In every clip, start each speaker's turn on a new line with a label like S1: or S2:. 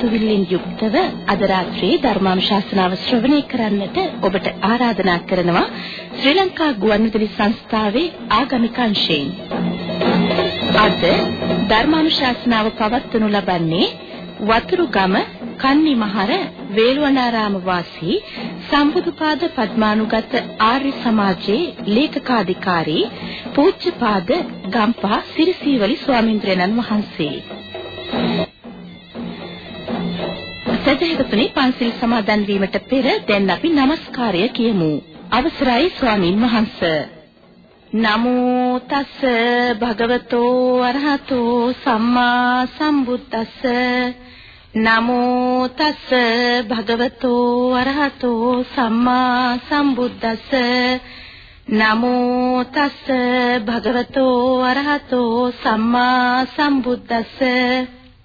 S1: සිතුවිල්ලෙන් යුක්තව අද රාත්‍රියේ ධර්මානුශාසනාව ශ්‍රවණය කරන්නට ඔබට ආරාධනා කරනවා ශ්‍රී ලංකා ගුවන්විදුලි සංස්ථාවේ ආගමික අංශයෙන්. අද ධර්මානුශාසනාව පවත්වනු ලබන්නේ වතුරුගම කන්නිමහර වේළුවනාරාම වාසී සම්බුදුපාද පద్මානුගත ආර්ය සමාජයේ ලේකකාධිකාරී පූජ්‍යපාද ගම්පහ සිරිසීවලි ස්වාමින්ද්‍රයන්න් වහන්සේ. සදහතුනි පන්සිල් සමාදන් වීමට පෙර දැන් අපි নমස්කාරය කියමු. අවසරයි ස්වාමින් වහන්සේ. නමෝ තස් භගවතෝ අරහතෝ සම්මා සම්බුද්දස්ස නමෝ තස් භගවතෝ අරහතෝ සම්මා සම්බුද්දස්ස නමෝ තස් භගවතෝ අරහතෝ සම්මා සම්බුද්දස්ස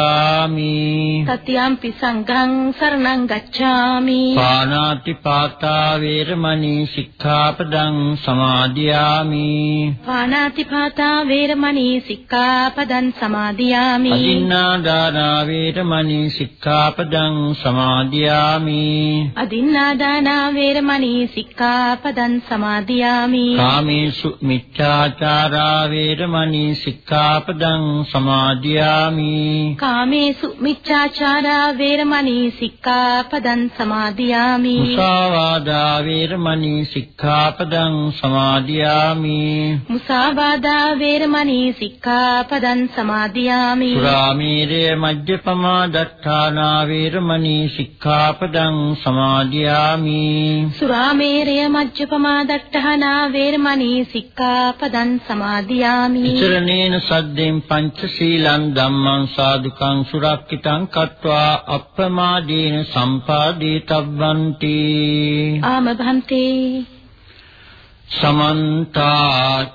S2: ගච්ඡාමි.
S1: තතියම්පි සංඝං සරණං ගච්ඡාමි.
S2: පානාති පාතා වේරමණී සික්ඛාපදං සමාදියාමි.
S1: පානාති පාතා වේරමණී සික්ඛාපදං සමාදියාමි.
S2: අදින්නා දානා වේරමණී සික්ඛාපදං සමාදියාමි.
S1: අදින්නා දානා වේරමණී සික්ඛාපදං සමාදියාමි.
S2: කාමේසු මිච්ඡාචාරා වේරමණී සික්ඛාපදං සමාදියාමි
S1: කාමේසු මිච්ඡාචාරා වේරමණී සික්ඛාපදං සමාදියාමි
S2: මුසාවාදා වේරමණී සික්ඛාපදං සමාදියාමි
S1: මුසාවාදා වේරමණී සික්ඛාපදං සමාදියාමි
S2: සුරාමීරය මජ්ජපමා දත්තානා වේරමණී සික්ඛාපදං සමාදියාමි
S1: සුරාමේරය මජ්ජපමා දට්ඨහනා වේරමණී සික්ඛාපදං සමාදියාමි
S2: ඉතරණේන සද්දෙන් පංචශීලං ධම්මං සාදුකං සුරක්කිතං කତ୍වා අප්‍රමාදීන සම්පාදීතබ්බන්ති।
S1: ආම භන්තේ
S2: සමන්ත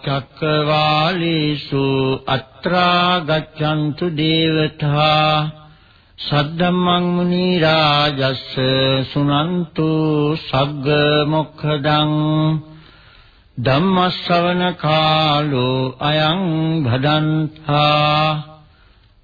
S2: චක්කවාලේසු අත්‍රා ගච්ඡන්තු දේවතා। සද්දම්මං මුනි රාජස්ස සුනන්තු සග්ග මොක්ඛදං। ධම්මස්සවන කාලෝ අයං භදන්තා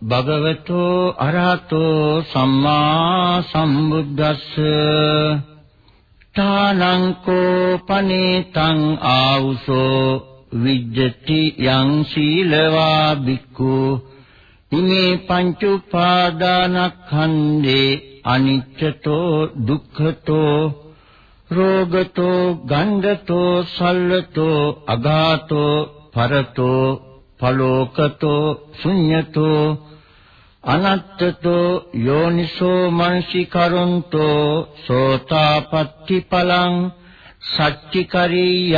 S2: භගවතු අරහතෝ සම්මා සම්බුද්දස්ස තානං කෝ පනේතං ආවුසෝ විජ්ජති යං සීලවා බික්ඛු ඉමේ පංච උපාදානස්කන්ධේ අනිච්චතෝ දුක්ඛතෝ රෝගතෝ ගණ්ඩතෝ සල්ලතෝ අඝාතෝ පරතෝ පලෝකතෝ ශුඤ්ඤතෝ අනත්තතෝ යෝනිසෝ මනසිකරොන්තෝ සෝතාපට්ටි පලං සච්චිකරියාති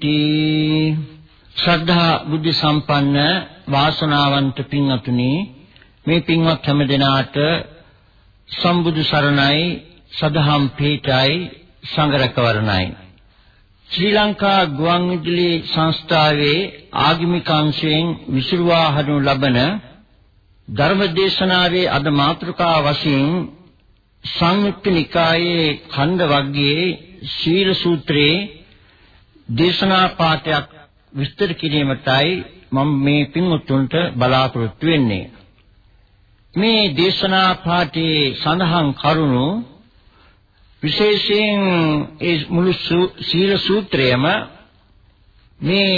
S2: තී ශ්‍රද්ධා බුද්ධ සම්පන්න වාසනාවන්ත පින්වතුනි මේ පින්වත් හැම දෙනාට සම්බුදු සරණයි සදහම් පීඨයි සංඝරකවරණයි ශ්‍රී ලංකා ගුවන්විදුලි සංස්ථාවේ ආගමික අංශයෙන් විසිරුවා හදනු ලබන ධර්මදේශනාවේ අද මාතෘකා වශයෙන් සංයුක්ත නිකායේ ඛණ්ඩ වර්ගයේ ශීල සූත්‍රයේ දේශනා පාඨයක් විස්තර කිරීමටයි මම මේ පින්වත්තුන්ට බලාපොරොත්තු වෙන්නේ. මේ දේශනා පාඨයේ සඳහන් කරුණු විශේෂයෙන් ඒ මුළු සීල සූත්‍රයම මේ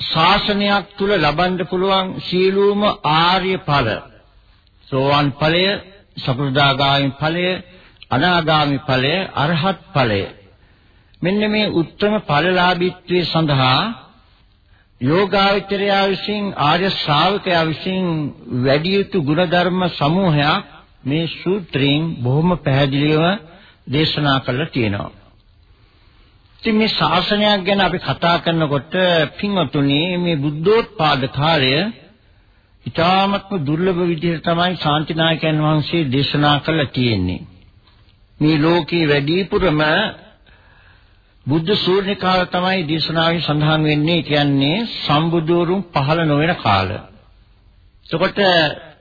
S2: ශාසනයක් තුල ලබන්න පුළුවන් සීලූම ආර්ය ඵල. සෝවන් ඵලය සකෘදාගාමි ඵලය අනාගාමි ඵලය අරහත් ඵලය. මෙන්න මේ උත්තම ඵලලාභීත්වයේ සඳහා යෝගාවචරයා විසින් ආර්ය ශ්‍රාවකයා විසින් වැඩි යුතු ගුණධර්ම සමූහයක් මේ සූත්‍රයෙන් බොහොම පැහැදිලිව දේශනා කළා තියෙනවා. ඉතින් මේ ශාසනයක් ගැන අපි කතා කරනකොට පින්වතුනි මේ බුද්ධෝත්පාද කාලය ඉතාමත්ම දුර්ලභ විදිහට තමයි ශාන්තිනායකයන් වහන්සේ දේශනා කළා තියෙන්නේ. මේ ලෝකේ වැඩිපුරම බුද්ධ ශූන්‍ය කාල තමයි දේශනාවේ සඳහන් වෙන්නේ කියන්නේ සම්බුදුරුන් පහළ නොවන කාල. එතකොට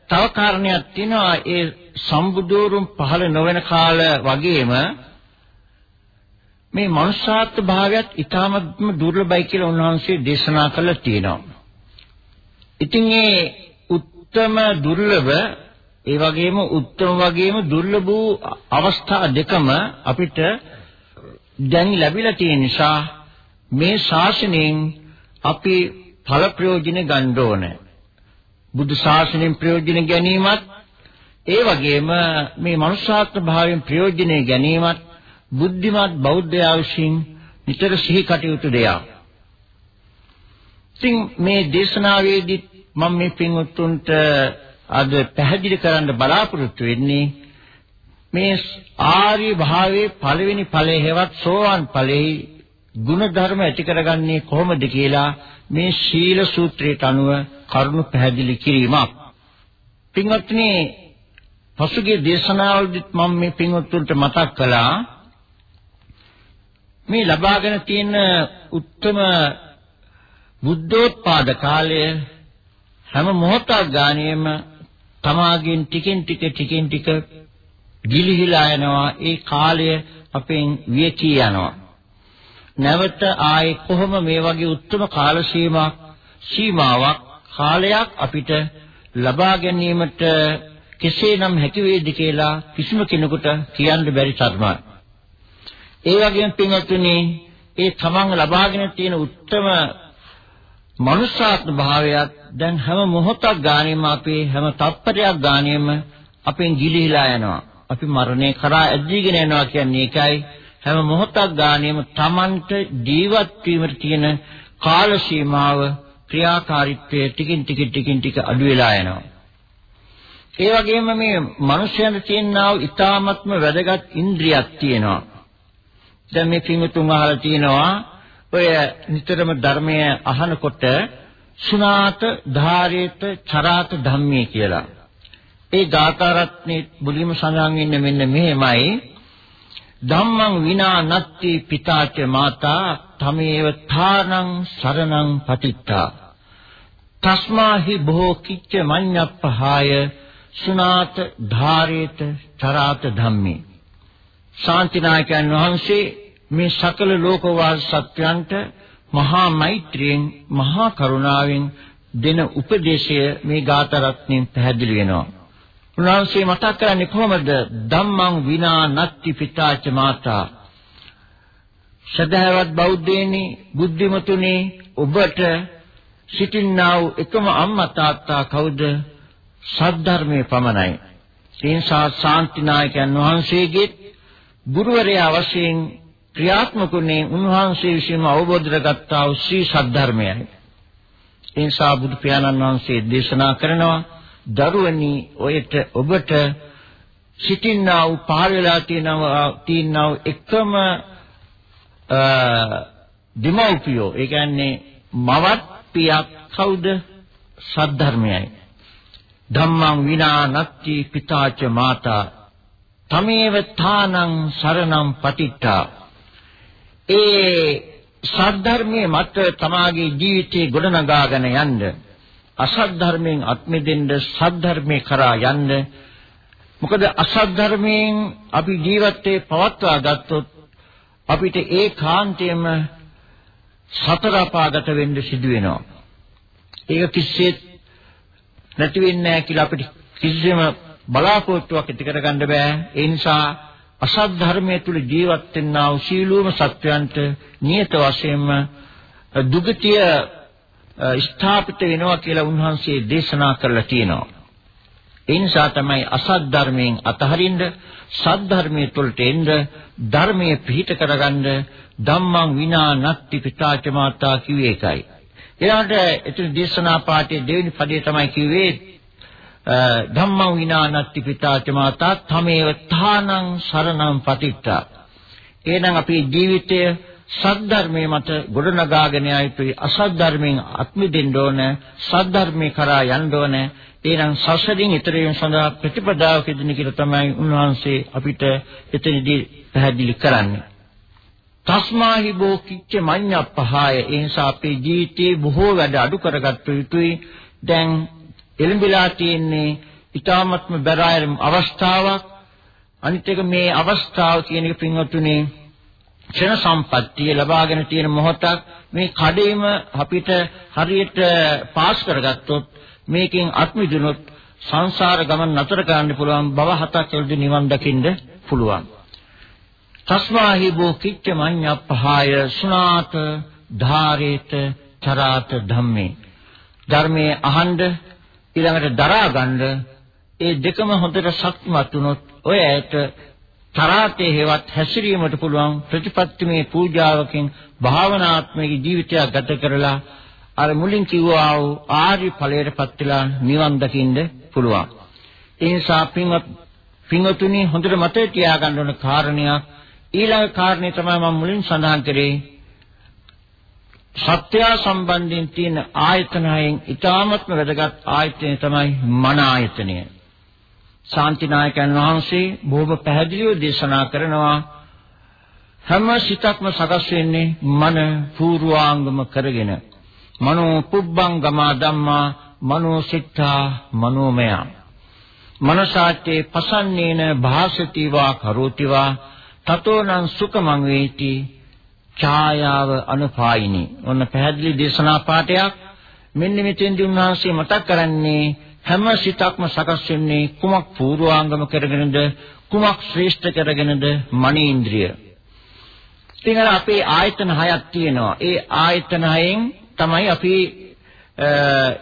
S2: තව කාරණයක් තියෙනවා ඒ සම්බුදුරුන් පහළ නොවන කාල වගේම මේ මනුෂ්‍යාත්ම භාවයත් ඊටාත්ම දුර්ලභයි කියලා උන්වහන්සේ දේශනා කළා තියෙනවා. ඉතින් මේ උත්තම දුර්ලභ ඒ වගේම උත්තම වගේම දුර්ලභ වූ අවස්ථා දෙකම අපිට දැන් ලැබිලා තියෙන නිසා මේ ශාසනයෙන් අපි ඵල ප්‍රයෝජන ගන්න ඕනේ. බුදු ශාසනයෙන් ප්‍රයෝජන ගැනීමත් ඒ වගේම මේ මනුෂ්‍යාත්ම භාවයෙන් ප්‍රයෝජනෙ ගැනීමත් බුද්ධිමත් බෞද්ධයා විසින් නිතර සිහි කටයුතු දෙයක්. ඉතින් මේ දේශනාවේදී මම මේ පින්වත්තුන්ට අද පැහැදිලි කරන්න බලාපොරොත්තු වෙන්නේ මේ ආර්ය භාවයේ පළවෙනි ඵලයේ හෙවත් සෝවාන් ඵලයේ ಗುಣධර්ම ඇති කරගන්නේ කොහොමද කියලා මේ ශීල සූත්‍රයට අනුව කරුණු පැහැදිලි කිරීමක්. පින්වත්නි පසුගිය දේශනාවලදීත් මම මේ පින්වත්තුන්ට මතක් කළා. මේ ලබාගෙන තියෙන උත්තම බුද්ධෝත්පාද කාලය හැම මොහොතක් ගානෙම තමාගෙන් ටිකෙන් ටික ටිකෙන් ටික ගිලිහිලා යනවා. ඒ කාලය අපෙන් වියකී යනවා. නැවත ආයේ කොහොම මේ වගේ උත්තම කාල සීමාවක් සීමාවක් කාලයක් අපිට ලබා ගැනීමට කෙසේනම් හැකි වේද කියලා කිසිම කෙනෙකුට කියන්න බැරි තරමයි. ඒ වගේම පින්වත්නි ඒ තමන් ලබාගෙන තියෙන උත්තම මනුෂ්‍යාත්ම භාවයත් දැන් හැම මොහොතක් ගානෙම අපේ හැම තත්පරයක් ගානෙම අපෙන් ගිලිහිලා යනවා. අපි මරණය කරා ඇදීගෙන යනවා කියන්නේ ඒකයි. හැම මොහොතක් ගානෙම Tamanට ජීවත් වීමට තියෙන කාල සීමාව ක්‍රියාකාරීත්වයේ ටිකින් ටික ටිකින් ටික අඩු වෙලා යනවා. ඒ වගේම මේ මිනිස්යන්ට තියෙනා වූ ඊ타ත්ම වැදගත් ඉන්ද්‍රියක් තියෙනවා. දැන් මේ පින්තුන් අහලා තියෙනවා ඔය නිතරම ධර්මය අහනකොට සුනාත ධාරේත චරාත ධම්මේ කියලා. ඒ ගාථාරත්නේ බුලිම සඳහන් වෙන්නේ මෙන්න මෙහෙමයි. ධම්මං විනා නත්ති පිතාච මාතා තමේව ථානං සරණං පතිත්තා. තස්මාහි බොහෝ කිච්ච මඤ්ඤප්පහාය සුනාත ධාරේත චරාත ධම්මේ. ශාන්තිනායකයන් වහන්සේ මේ සකල ලෝකවාස සත්‍යයන්ට මහා මෛත්‍රියෙන් මහා කරුණාවෙන් දෙන උපදේශය මේ ගාථා රත්නයෙන් පැහැදිලි වෙනවා. උන්වහන්සේ මතක් කරන්නේ කොහොමද? ධම්මං විනා නත්ති පිතාච මාතා. සදහවත් බෞද්ධයනි, බුද්ධිමතුනි, ඔබට සිටින්නා වූ එකම අම්මා තාත්තා කවුද? සද්ධර්මයේ පමණයි. ඒ නිසා ශාන්තිනායකයන් වහන්සේගේ ගුරුවරයා වශයෙන් ක්‍රියාත්මකුනේ උන්වහන්සේ විසින්ම අවබෝධ කරගත්තා වූ ශ්‍රී සද්ධර්මයයි. ඒ නිසා බුදු පියාණන් වහන්සේ දේශනා කරනවා දරුවනි ඔයට ඔබට සිටින්නා වූ පහළ වෙලා තියෙනවා තියෙනා වූ එකම දෙමව්පියෝ ඒ කියන්නේ මවත් පියක් කවුද සද්ධර්මයයි ධම්මං විනා නත්ති පිතාච මාතා තමේව තානං සරණං පතිට්ඨා ඒ සද්ධර්මයේ මත තමාගේ ජීවිතේ ගොඩනගාගෙන යන්න අසත් ධර්මයෙන් අත්මිදෙන්න සද්ධර්මේ කරා යන්න මොකද අසත් ධර්මයෙන් අපි ජීවිතේ පවත්වා ගත්තොත් අපිට ඒ කාන්තේම සතර අපාගත වෙන්න සිදු වෙනවා. ඒක කිසිසේත් නැති වෙන්නේ නැහැ කියලා අපිට කිසිසේම බලාපොරොත්තුවක් ඇති කරගන්න බෑ. ඒ නිසා අසත් ධර්මයේ තුල ජීවත් වෙන්නා වූ සීලූම සත්වයන්ට නියත වශයෙන්ම දුගතිය ස්ථාපිත වෙනවා කියලා උන්වහන්සේ දේශනා කරලා තියෙනවා. ඒ නිසා තමයි අසත් ධර්මයෙන් අතහරින්න සත් ධර්මයේ තුලට එන්න ධර්මයේ පිහිට කරගන්න ධම්මං විනා නත්ති පිතාච මාතා කිව්වේ ඒකයි. ඊළඟට එතන දේශනා පාඨයේ දෙවෙනි පදයේ තමයි කිව්වේ ධම්මං විනා නත්ති පිතාච මාතා තමේව තානං සරණං පතිත්තා. එහෙනම් අපේ ජීවිතය සද්ධර්මයේ මත ගොඩනගාගෙන යයිතුයි අසත් ධර්මයෙන් අත්මිදෙන්න ඕන සද්ධර්මේ කරා යන්න ඕන එහෙනම් සසරින් ඊතර වීම සඳහා ප්‍රතිපදාවක දෙන්න කියලා තමයි උන්වහන්සේ අපිට එතනදී පැහැදිලි කරන්නේ තස්මාහි බෝ කිච්ච මඤ්ඤප්පහාය. ඒ නිසා අපේ ජීවිතේ බොහෝ වැඩ අඩු කරගත්තු යුතුයි. දැන් එළඹිලා තියෙන්නේ ඊ타මත්ම බැරායම් අවස්ථාවක්. අනිත් එක මේ අවස්ථාව කියන එක පින්වත්තුනේ ක්ෂණ සම්පත්තිය ලබාගෙන තියෙන මොහොතක් මේ කඩේම අපිට හරියට පාස් කරගත්තොත් මේකෙන් අත්මිදුනොත් සංසාර ගමන නතර කරන්න පුළුවන් බව හතක් එල්ද නිවන් දකින්න පුළුවන්. තස්මාහි බෝ කිච්ච මඤ්ඤප්පහාය සුනාත ධාරේත චරාත ධම්මේ ධර්මයේ අහඬ ඊළඟට දරා ගන්න ඒ දෙකම හොඳට ශක්තිමත් වුණොත් ඔය ඇයට තරාතේ හේවත් හැසිරීමට පුළුවන් ප්‍රතිපත්තිමේ පූජාවකින් භාවනාත්මක ජීවිතයක් ගත කරලා අර මුලින් කිව්වා වූ ආර්ය ඵලයටපත් වෙලා නිවන් දකින්න පුළුවන්. ඒ නිසා පින්වත් පින්වතුනි හොඳට මතක තියාගන්න ඕන කාරණයක් ඊළඟ කාරණේ තමයි මම මුලින් සඳහන් කරේ. සත්‍ය සම්බන්ධයෙන් තියෙන ආයතනයෙන් ඊටාත්ම වැදගත් ආයතනය තමයි මන ආයතනය. ශාන්තිනායකයන් වහන්සේ බොහොම පැහැදිලිව දේශනා කරනවා හැම සිතක්ම සකස් වෙන්නේ මන පූර්වාංගම කරගෙන. මනෝ පුබ්බංගමා ධම්මා මනෝ සිතා මනෝමය මනසාත්තේ පසන්නේන භාසති වා කරෝති වා තතෝනං සුඛමං වේති ඡායාව අනුපායිනි ඔන්න පැහැදිලි දේශනා පාඩයක් මෙන්න මෙතෙන්දී උන්වහන්සේ මතක් කරන්නේ හැම සිතක්ම සකස් වෙන්නේ කුමක් පූර්වාංගම කරගෙනද කුමක් ශ්‍රේෂ්ඨ කරගෙනද මනීන්ද්‍රිය. ඉතින් අපේ ආයතන හයක් තියෙනවා. ඒ ආයතන හයෙන් තමයි අපි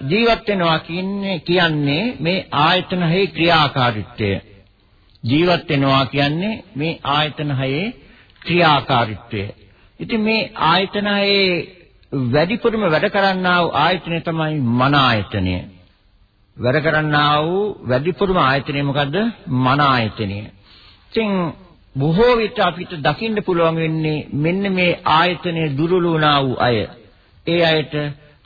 S2: ජීවත් වෙනවා කියන්නේ කියන්නේ මේ ආයතන හයේ ක්‍රියාකාරීත්වය. ජීවත් වෙනවා කියන්නේ මේ ආයතන හයේ ක්‍රියාකාරීත්වය. ඉතින් මේ ආයතන හයේ වැඩිපුරම වැඩ කරන්නා වූ ආයතනය තමයි මන ආයතනය. වැඩ කරන්නා වූ වැඩිපුරම ආයතනය මොකද්ද? මන ආයතනය. ඉතින් බොහෝ විට අපිට දකින්න පුළුවන් වෙන්නේ මෙන්න මේ ආයතනය දුර්වල වුණා වූ අය. ඒ අයට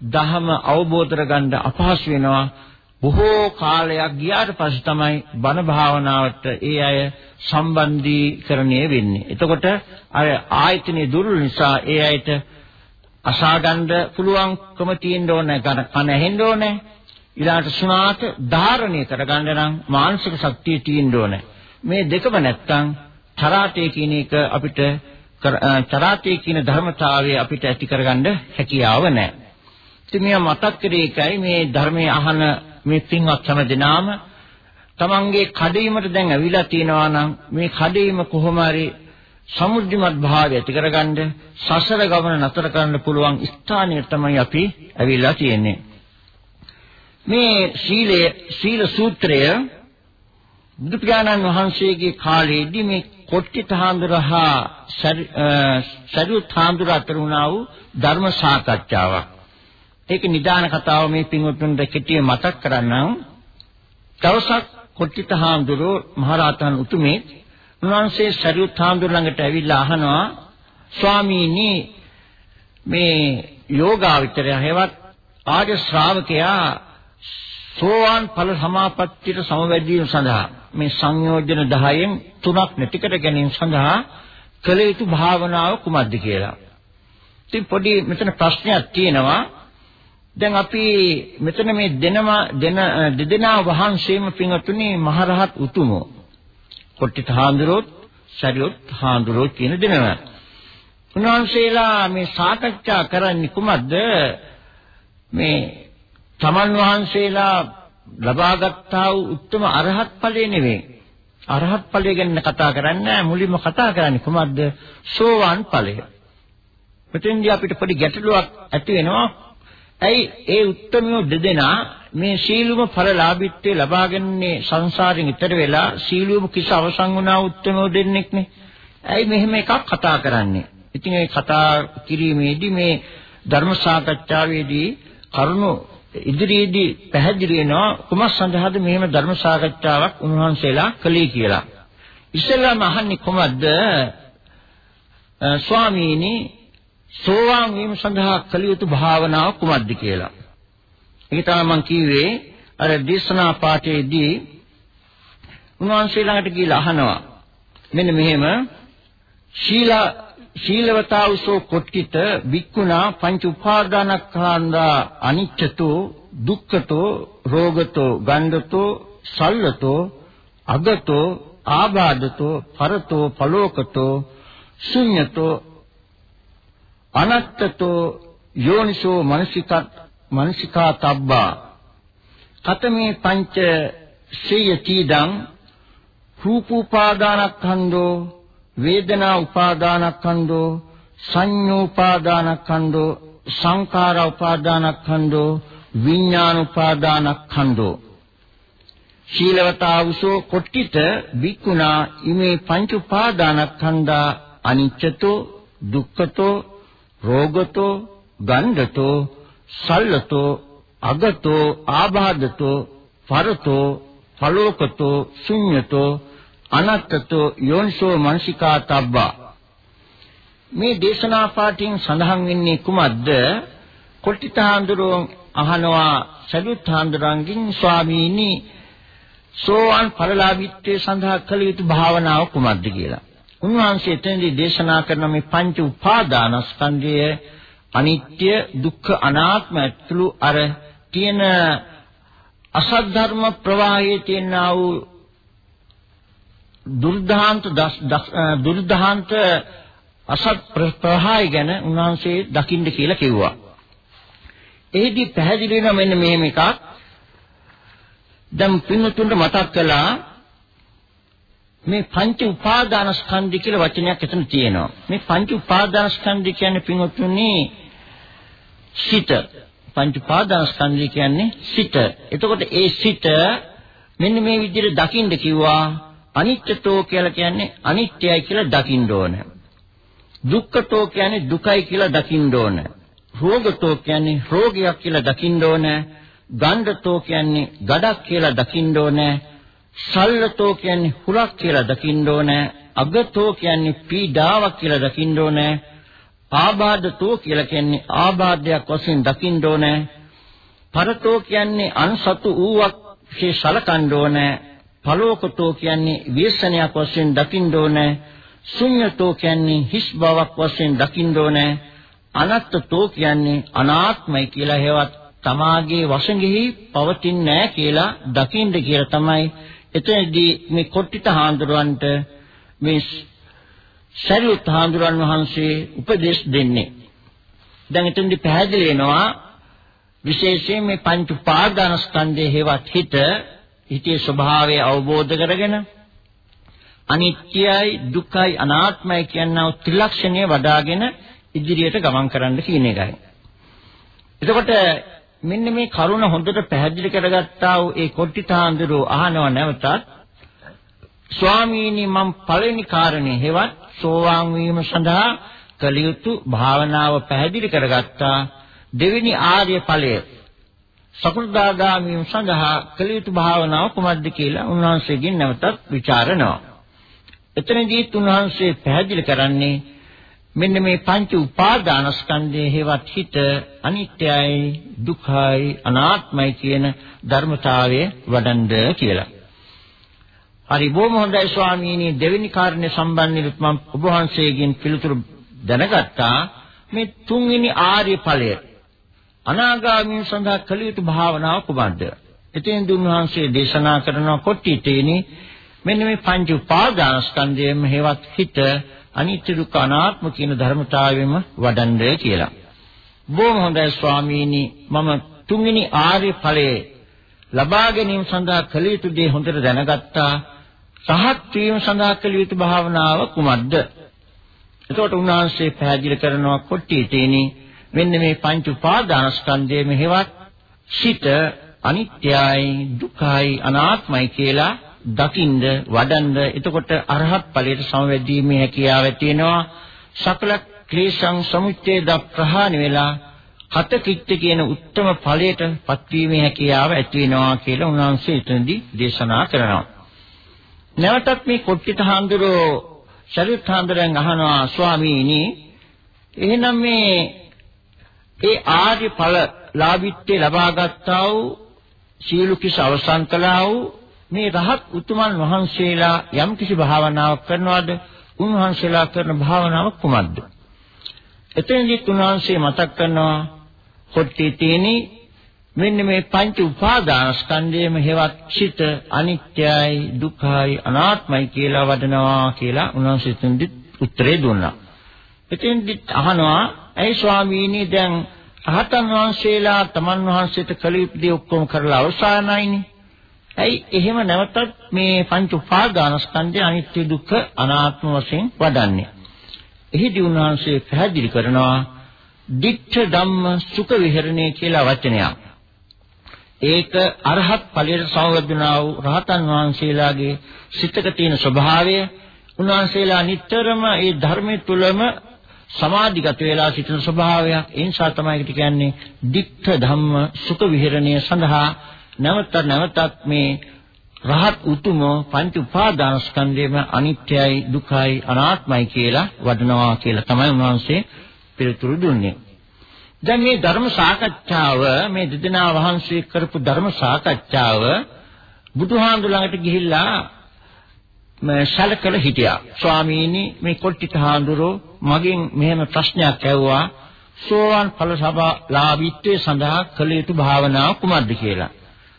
S2: දහම අවබෝධ කරගන්න අපහසු වෙනවා. බොහෝ කාලයක් ගියාට පස්සේ තමයි බණ භාවනාවට ඒ අය සම්බන්ධීකරණය වෙන්නේ. එතකොට අර ආයතනයේ දුර්වල නිසා ඒ අයට අසාගන්න පුළුවන්කම තියෙන්න ඕනේ, කන ඇහෙන්න ඕනේ. ඊළාට සුණාට ධාරණය කරගන්න නම් මානසික ශක්තිය තියෙන්න ඕනේ. මේ දෙකම නැත්තම් චරාතේ කියන එක අපිට චරාතේ කියන ධර්මතාවය අපිට ඇති කරගන්න හැකියාව නැහැ. ඉතින් මේ මතක් කරේ එකයි මේ ධර්මයේ අහන මේ පින්වත් හැම දිනාම තමන්ගේ කඩීමට දැන් ඇවිල්ලා තියෙනවා නම් මේ කඩීම කොහොම හරි සමුද්ධිමත් භාවය ඇති කරගන්න සසර ගමන නතර කරන්න පුළුවන් ස්ථානය තමයි අපි ඇවිල්ලා තියෙන්නේ. මේ සීලය සීල සූත්‍රය බුදු පියාණන් වහන්සේගේ කාලයේදී මේ කොට්ටිත හාමුදුරහා සරියුත් හාමුදුර අතර වුණා වූ ධර්ම සාකච්ඡාවක්. ඒක නිදාන කතාව මේ පින්වත්තුන්ට කෙටිය මතක් කරන්නම්. දවසක් කොට්ටිත හාමුදුරුවෝ මහරහතන් උතුමේ උන්වහන්සේ සරියුත් හාමුදුර ළඟට ඇවිල්ලා අහනවා ස්වාමීනි මේ යෝගාවචරය හේවත් ආර්ය ශ්‍රාවකයා සෝවාන් ඵල සමාපත්තියට සමවැදීම සඳහා මේ සංයෝජන 10න් තුනක් නැති කර ගැනීම සඳහා කළ යුතු භාවනාව කුමක්ද කියලා. ඉතින් පොඩි මෙතන ප්‍රශ්නයක් තියෙනවා. දැන් අපි මෙතන මේ දෙනම දෙන දෙදෙනා වහන්සේම පින්වතුනි මහරහත් උතුමෝ. කොට්ටිත හාමුදුරුවෝ, සරියොත් හාමුදුරුවෝ කියන දෙනවා. උන්වහන්සේලා මේ සාකච්ඡා කරන්නේ කුමක්ද? මේ තමන් වහන්සේලා ලබාගත්තා වූ උත්තම අරහත් ඵලය නෙවෙයි. අරහත් ඵලය ගැන කතා කරන්නේ මුලින්ම කතා කරන්නේ කුමක්ද? සෝවාන් ඵලය. මෙතෙන්දී අපිට පොඩි ගැටලුවක් ඇති වෙනවා. ඇයි ඒ උත්තමියෝ දෙදෙනා මේ සීලුම ඵලලාභීත්වයේ ලබාගන්නේ සංසාරෙන් ඈතර වෙලා සීලුම කිස අවසන් වුණා උත්තමෝ දෙන්නෙක්නේ. ඇයි මෙහෙම එකක් කතා කරන්නේ? ඉතින් ඒ කතා කිරීමේදී මේ ධර්ම සාකච්ඡාවේදී කරුණු ඉදිරියේදී පැහැදිලි වෙනවා කුමක් සඳහාද මෙහෙම ධර්ම සාකච්ඡාවක් උන්වහන්සේලා කළේ කියලා. ඉස්සෙල්ලාම අහන්නේ කොහොමද? ස්වාමීනි සෝවාන් වීම සඳහා කළ යුතු භාවනාව කුමක්ද කියලා. ඒක තමයි මම කිව්වේ අර දේශනා පාඨයේදී උන්වහන්සේ ළඟට ගිහිල්ලා අහනවා. මෙන්න මෙහෙම ශීලා ශීලවතාවසෝ කොට්ටිත වික්කුණා පංච උපාදානස්කන්ධා අනිච්චතෝ දුක්ඛතෝ රෝගතෝ ගණ්ඩතෝ සල්ලතෝ අගතෝ ආබාධතෝ පරතෝ පලෝකතෝ ශුඤ්ඤතෝ අනත්තතෝ යෝනිසෝ මනසිකත් මනසිකා තබ්බා කතමේ පංච සේයතිදං රූපෝපාදානස්කන්ධෝ වේදනා උපාදානස්කන්ධෝ සංඤෝ උපාදානස්කන්ධෝ සංඛාර උපාදානස්කන්ධෝ විඥාන උපාදානස්කන්ධෝ ශීලවතාවුසෝ කොට්ටිත විකුණා ඉමේ පංච උපාදානස්කන්ධා අනිච්චතෝ දුක්ඛතෝ රෝගතෝ ගණ්ඩතෝ සල්ලතෝ අගතෝ ආබාධතෝ පරතෝ පලෝකතෝ ශුඤ්ඤතෝ අනත්තතෝ යෝනිසෝ මනසිකා තබ්බා මේ දේශනා පාඨයෙන් සඳහන් වෙන්නේ කුමක්ද කොට්ටිතාඳුරෝ අහනවා සදුත්තාඳුරංගින් ස්වාමීනි සෝවාන් ඵලලාභීත්වයේ සඳහා කළ යුතු භාවනාව කුමක්ද කියලා. උන්වහන්සේ එතනදී දේශනා කරන මේ පංච උපාදානස්කන්ධය අනිත්‍ය දුක්ඛ අනාත්ම ඇතුළු අර තියෙන අසත් ධර්ම ප්‍රවාහයේ තියෙනා වූ දුර්ධාන්ත දුර්ධාන්ත අසත් ප්‍රවාහය ගැන උන්වහන්සේ දකින්න කියලා කිව්වා. එහිදී පැහැදිලි වෙනවා මෙන්න මෙහෙම එකක්. දැන් පින්තුන්ට මතක් කළා මේ පංච උපාදානස්කන්ධය කියලා වචනයක් එතන තියෙනවා. මේ පංච උපාදානස්කන්ධය කියන්නේ පින්තුනි සිත. පංච උපාදානස්කන්ධය කියන්නේ සිත. එතකොට ඒ සිත මෙන්න මේ විදිහට දකින්න කිව්වා අනිත්‍යතෝ කියලා කියන්නේ අනිත්‍යයි කියලා දකින්න ඕන. දුක්ඛතෝ කියන්නේ දුකයි කියලා දකින්න ඕන. රෝගතෝ කියන්නේ රෝගයක් කියලා දකින්න ඕන. ගණ්ඩතෝ කියන්නේ ගඩක් කියලා දකින්න ඕන. සල්ලතෝ කියන්නේ හුලක් කියලා දකින්න ඕන. අගතෝ කියන්නේ පීඩාවක් කියලා දකින්න ඕන. ආබාධතෝ කියලා කියන්නේ ආබාධයක් වශයෙන් දකින්න ඕන. පරතෝ කියන්නේ අන්සතු ඌවක් ශේ සලකන්න ඕන. පලෝකතෝ කියන්නේ වේසනයක් වශයෙන් දකින්න ඕනේ. ශුන්‍යතෝ කියන්නේ හිස් බවක් වශයෙන් දකින්න ඕනේ. අනත්තතෝ කියන්නේ අනාත්මයි කියලා හේවත් තමාගේ වශයෙන්ෙහි පවතින්නේ නැහැ කියලා දකින්න කියලා තමයි එතනදී මේ කොට්ටිත හාමුදුරන්ට මේ ශරීරත් හාමුදුරන් වහන්සේ උපදේශ දෙන්නේ. දැන් එතනදී පැහැදිලි වෙනවා විශේෂයෙන් මේ පංච උපාදානස්කන්ධයේ හේවත් හිත හිතේ ස්වභාවය අවබෝධ කරගෙන අනිත්‍යයි දුක්ඛයි අනාත්මයි කියනා ත්‍රිලක්ෂණය වඩාගෙන ඉදිරියට ගමන් කරන්න කියන එකයි. එතකොට මෙන්න මේ කරුණ හොඳට පැහැදිලි කරගත්තා වූ ඒ කොට්ටිතාන්දරෝ අහනව නැවතත් ස්වාමීනි මම පළවෙනි කාරණේ හෙවත් සෝවාන් වීම සඳහා කළ යුතු භාවනාව පැහැදිලි කරගත්තා දෙවෙනි ආර්ය ඵලය සකෘදාගාමී සඳහා කළ යුතු භාවනාව කුමක්ද කියලා උන්වහන්සේගෙන් නැවතත් ਵਿਚාරනවා. එතනදී උන්වහන්සේ පැහැදිලි කරන්නේ මෙන්න මේ පංච උපාදානස්කන්ධයේ හේවත් හිත අනිත්‍යයි දුක්ඛයි අනාත්මයි කියන ධර්මතාවය වඩන්ඩ කියලා. හරි බොහොම හොඳයි ස්වාමීනි දෙවෙනි කාරණේ සම්බන්ධව මම ඔබ වහන්සේගෙන් පිළිතුරු දැනගත්තා. මේ තුන්වෙනි ආර්ය ඵලය අනාගාමී සඳහා කළ යුතු භාවනාව කුමක්ද? එතෙන් දුන්වහන්සේ දේශනා කරන කොට්ටිතේනි මෙන්න මේ පංච උපාදානස්කන්ධයෙන්ම හේවත් හිත අනිත්‍ය දුක්ඛ අනාත්ම කියන ධර්මතාවයෙන්ම වඩන්නේ කියලා. බොහොම හොඳයි ස්වාමීනි මම තුන්වෙනි ආර්ය ඵලයේ ලබා ගැනීම සඳහා කළ යුතු දේ හොඳට දැනගත්තා. සහත් වීම සඳහා කළ යුතු භාවනාව කුමක්ද? එතකොට උන්වහන්සේ පැහැදිලි කරනවා කොට්ටිතේනි මෙන්න මේ පංච උපාදානස්කන්ධයේ මෙහෙවත් සිත අනිත්‍යයි දුකයි අනාත්මයි කියලා දකින්ද වඩන්ද එතකොට අරහත් ඵලයට සමවැදීමේ හැකියාව තියෙනවා. සකල ක්ලේශං සමුච්ඡේද ප්‍රහාණය වෙලා හත කිච්ච කියන උත්තම ඵලයට පත්වීමේ හැකියාව ඇති වෙනවා කියලා උන්වහන්සේ එතනදී දේශනා කරනවා. නැවතත් මේ කොට්ටිත හාමුදුරෝ ශරීරත් හාමුදුරන් අහනවා ස්වාමීනි එහෙනම් මේ ඒ ආර්ය ඵල ලාභිත්‍ය ලබා ගත්තා වූ සීල කිස අවසන් කළා වූ මේ රහත් උතුමන් වහන්සේලා යම් කිසි භාවනාවක් කරනවාද උන්වහන්සේලා කරන භාවනාව කුමක්ද එතෙන්දී උන්වහන්සේ මතක් කරනවා කොට්ටි තේනි මෙන්න මේ පංච උපාදානස්කන්ධයේම හේවත් චිත අනිත්‍යයි දුක්ඛයි අනාත්මයි කියලා වදනවා කියලා උන්වහන්සේ තුන්දි උත්තරේ දුන්නා. එතෙන්දි අහනවා ඇයි ස්වාමීනි දැන් රහතන් වහන්සේලා තමන් වහන්සේට කළ යුතු දේ ඔක්කොම කරලා අවසానයිනේ. ඇයි එහෙම නැවතත් මේ පංච උපාදානස්කන්ධය අනිත්‍ය දුක්ඛ අනාත්ම වශයෙන් වඩන්නේ? එහිදී උන්වහන්සේ පැහැදිලි කරනවා ditta ධම්ම සුඛ විහරණය කියලා වචනයක්. ඒක අරහත් ඵලයට සමවැදුනා වූ රහතන් වහන්සේලාගේ සිතක තියෙන ස්වභාවය උන්වහන්සේලා නිතරම ඒ ධර්මයේ තුලම සමාධිගත වෙලා සිටින ස්වභාවයක් ඒ නිසා තමයි ඒකට කියන්නේ ditta ධම්ම සුඛ විහරණය සඳහා නැවත නැවතත් මේ රහත් උතුම පංච උපාදානස්කන්ධයම අනිත්‍යයි දුකයි අනාත්මයි කියලා වඩනවා කියලා තමයි උන්වහන්සේ පිළිතුරු දුන්නේ. දැන් මේ ධර්ම සාකච්ඡාව මේ දෙදෙනා වහන්සේ කරපු ධර්ම සාකච්ඡාව බුදුහාඳු ළඟට ගිහිල්ලා සැලකල හිටියා. ස්වාමීනි මේ කොට්ටිත හාඳුරෝ මගෙන් මෙහෙම ප්‍රශ්නයක් ඇහුවා. සෝවාන් ඵල සබලාභීත්වයේ සඳහා කළ යුතු භාවනාව කුමක්ද කියලා.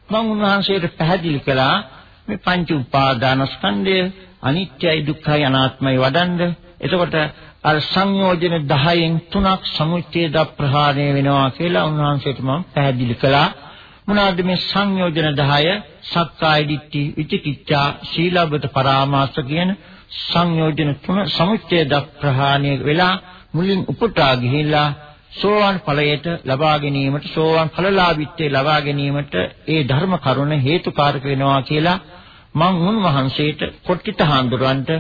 S2: මම උන්වහන්සේට පැහැදිලි කළා මේ පංච උපාදානස්කන්ධය අනිත්‍යයි දුක්ඛයි අනාත්මයි වඩන්ඩ. එතකොට අර සංයෝජන 10න් තුනක් සමුච්ඡේද ප්‍රහාණය වෙනවා කියලා උන්වහන්සේට මම පැහැදිලි කළා. මොනවාද මේ සංයෝජන 10? සක්කාය දිට්ඨි, විචිකිච්ඡා, සීලබ්බත පරාමාස කියන සංයෝජන තුන සමුච්ඡේද ප්‍රහාණය වෙලා මුලින් උපුටා ගිහිල්ලා සෝවාන් ඵලයට ලබා ගැනීමට සෝවාන් ඵලලාභීත්වයේ ලබා ගැනීමට ඒ ධර්ම කරුණ හේතුකාරක වෙනවා කියලා මම උන්වහන්සේට කොට්ටිත හාමුදුරන්ට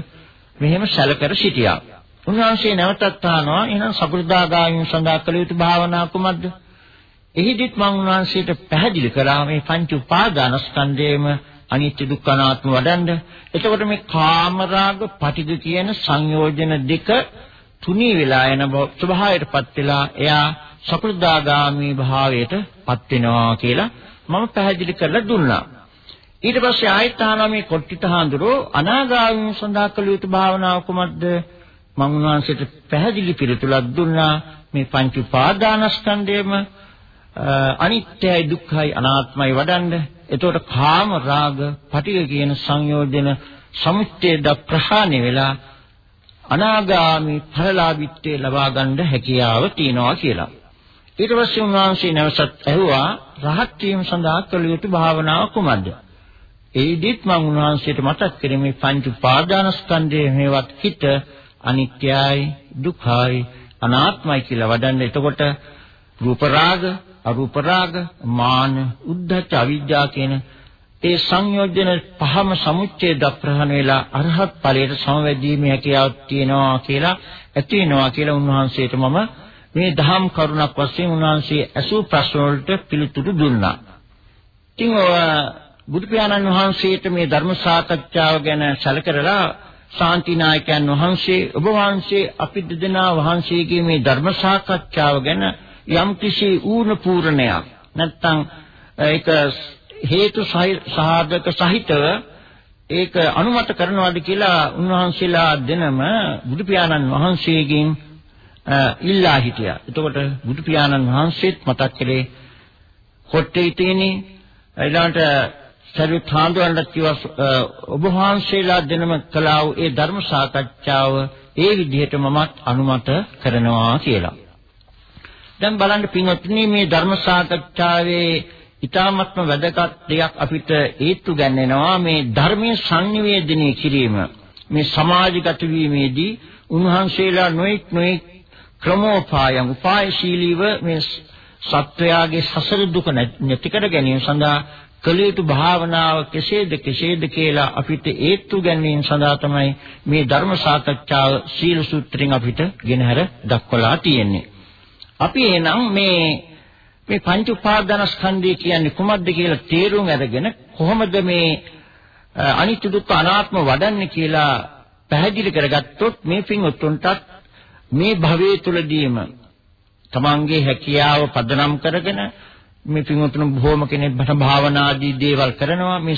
S2: මෙහෙම සැලකර සිටියා. උන්වහන්සේ නැවතත් අහනවා එහෙනම් සකෘදාගාමී සඳහා කළ යුතු භාවනා කුමක්ද? එහිදීත් මම උන්වහන්සේට පැහැදිලි කළා මේ පංච උපාදානස්කන්ධයේම අනිත්‍ය දුක්ඛ අනාත්ම වඩන්න. එතකොට මේ කාමරාග පටිද කියන සංයෝජන දෙක තුනී වෙලා යන ස්වභාවයටපත් වෙලා එයා සකෘදාගාමී භාවයටපත් වෙනවා කියලා මම පැහැදිලි කරලා දුන්නා. ඊට පස්සේ ආයත අහනවා මේ කොට්ටිත හාඳුරෝ අනාගාමී සඳහා කළ යුතු භාවනාව කුමක්ද? මම උන්වහන්සේට පැහැදිලි පිළිතුරක් දුන්නා මේ පංච උපාදානස්කන්ධයම අනිත්‍යයි දුක්ඛයි අනාත්මයි වඩන්න. එතකොට කාම රාග පටිඝ කියන සංයෝජන සමුච්ඡේද ප්‍රහාණය වෙලා අනාගාමී ඵලලාභීත්වයේ ලබා ගන්න හැකියාව තියනවා කියලා. ඊට පස්සේ උන්වහන්සේ නැවසත් ඇහුවා රහත් වීම සඳහා කළ යුතු භාවනාව කුමක්ද? ඒදිත් මම උන්වහන්සේට මතක් කරේ මේ පංච උපාදානස්කන්ධයේ මේවත් හිත අනිත්‍යයි දුක්ඛයි අනාත්මයි කියලා වඩන්න. එතකොට රූප රාග, අරූප රාග, මාන, උද්ධච්ච, අවිජ්ජා කියන ඒ සංයෝජන පහම සමුච්ඡේද ප්‍රහාණ වෙලා අරහත් ඵලයට සමවැදීමේ හැකියාවක් තියෙනවා කියලා ඇති වෙනවා කියලා උන්වහන්සේට මම මේ දහම් කරුණක් වශයෙන් උන්වහන්සේ ඇසූ ප්‍රශ්න වලට පිළිතුරු දුන්නා. ඉතින් බුදු පියාණන් වහන්සේට මේ ධර්ම සාකච්ඡාව ගැන සැලකරලා ශාන්තිනායකයන් වහන්සේ ඔබ වහන්සේ අපි දෙදෙනා වහන්සේගේ මේ ධර්ම සාකච්ඡාව ගැන යම් කිසි ඌණ පූර්ණයක් නැත්තම් ඒක හේතු සාධක සහිතව ඒක අනුමත කරනවාද කියලා උන්වහන්සේලා දෙනම බුදු පියාණන් වහන්සේගෙන් ඉල්ලා හිටියා. එතකොට බුදු පියාණන් වහන්සේත් මතක් කළේ කොට්ටේ තියෙන්නේ ඊළඟට සරියුත් හාමුදුරන්ට කිව්වා ඔබ වහන්සේලා දෙනම කළා වූ ඒ ධර්ම සාකච්ඡාව ඒ විදිහට මමත් අනුමත කරනවා කියලා. දැන් බලන්න පින්වත්නි මේ ධර්ම සාකච්ඡාවේ ඊ타මත්ම වැදගත් දෙයක් අපිට ඒත්තු ගන්නවා මේ ධර්මයේ සංනිවේදනය කිරීම. මේ සමාජගත වීමේදී උන්වහන්සේලා නොඑක් නොඑක් ක්‍රමෝපායන් උපායශීලීව මේ සත්වයාගේ සසර දුක නැති කර ගැනීම සඳහා කළ යුතු භාවනාව කෙසේද කෙසේද කියලා අපිට ඒත්තු ගැනීම සඳහා තමයි මේ ධර්ම සාකච්ඡාව සීල සූත්‍රයෙන් අපිට ගෙනහැර දක්වලා තියෙන්නේ. අපි එහෙනම් මේ මේ පංච උපාදානස්කන්ධය කියන්නේ කුමක්ද කියලා තේරුම් අරගෙන කොහොමද මේ අනිත්‍ය දුක්ඛ අනාත්ම වඩන්නේ කියලා පැහැදිලි කරගත්තොත් මේ පින් උතුම්ටත් මේ භවයේ තුලදීම තමන්ගේ හැකියාව පදනම් කරගෙන මේ පින්වතුන් බොහෝම කෙනෙක් බණ භාවනා ආදී දේවල් කරනවා. මේ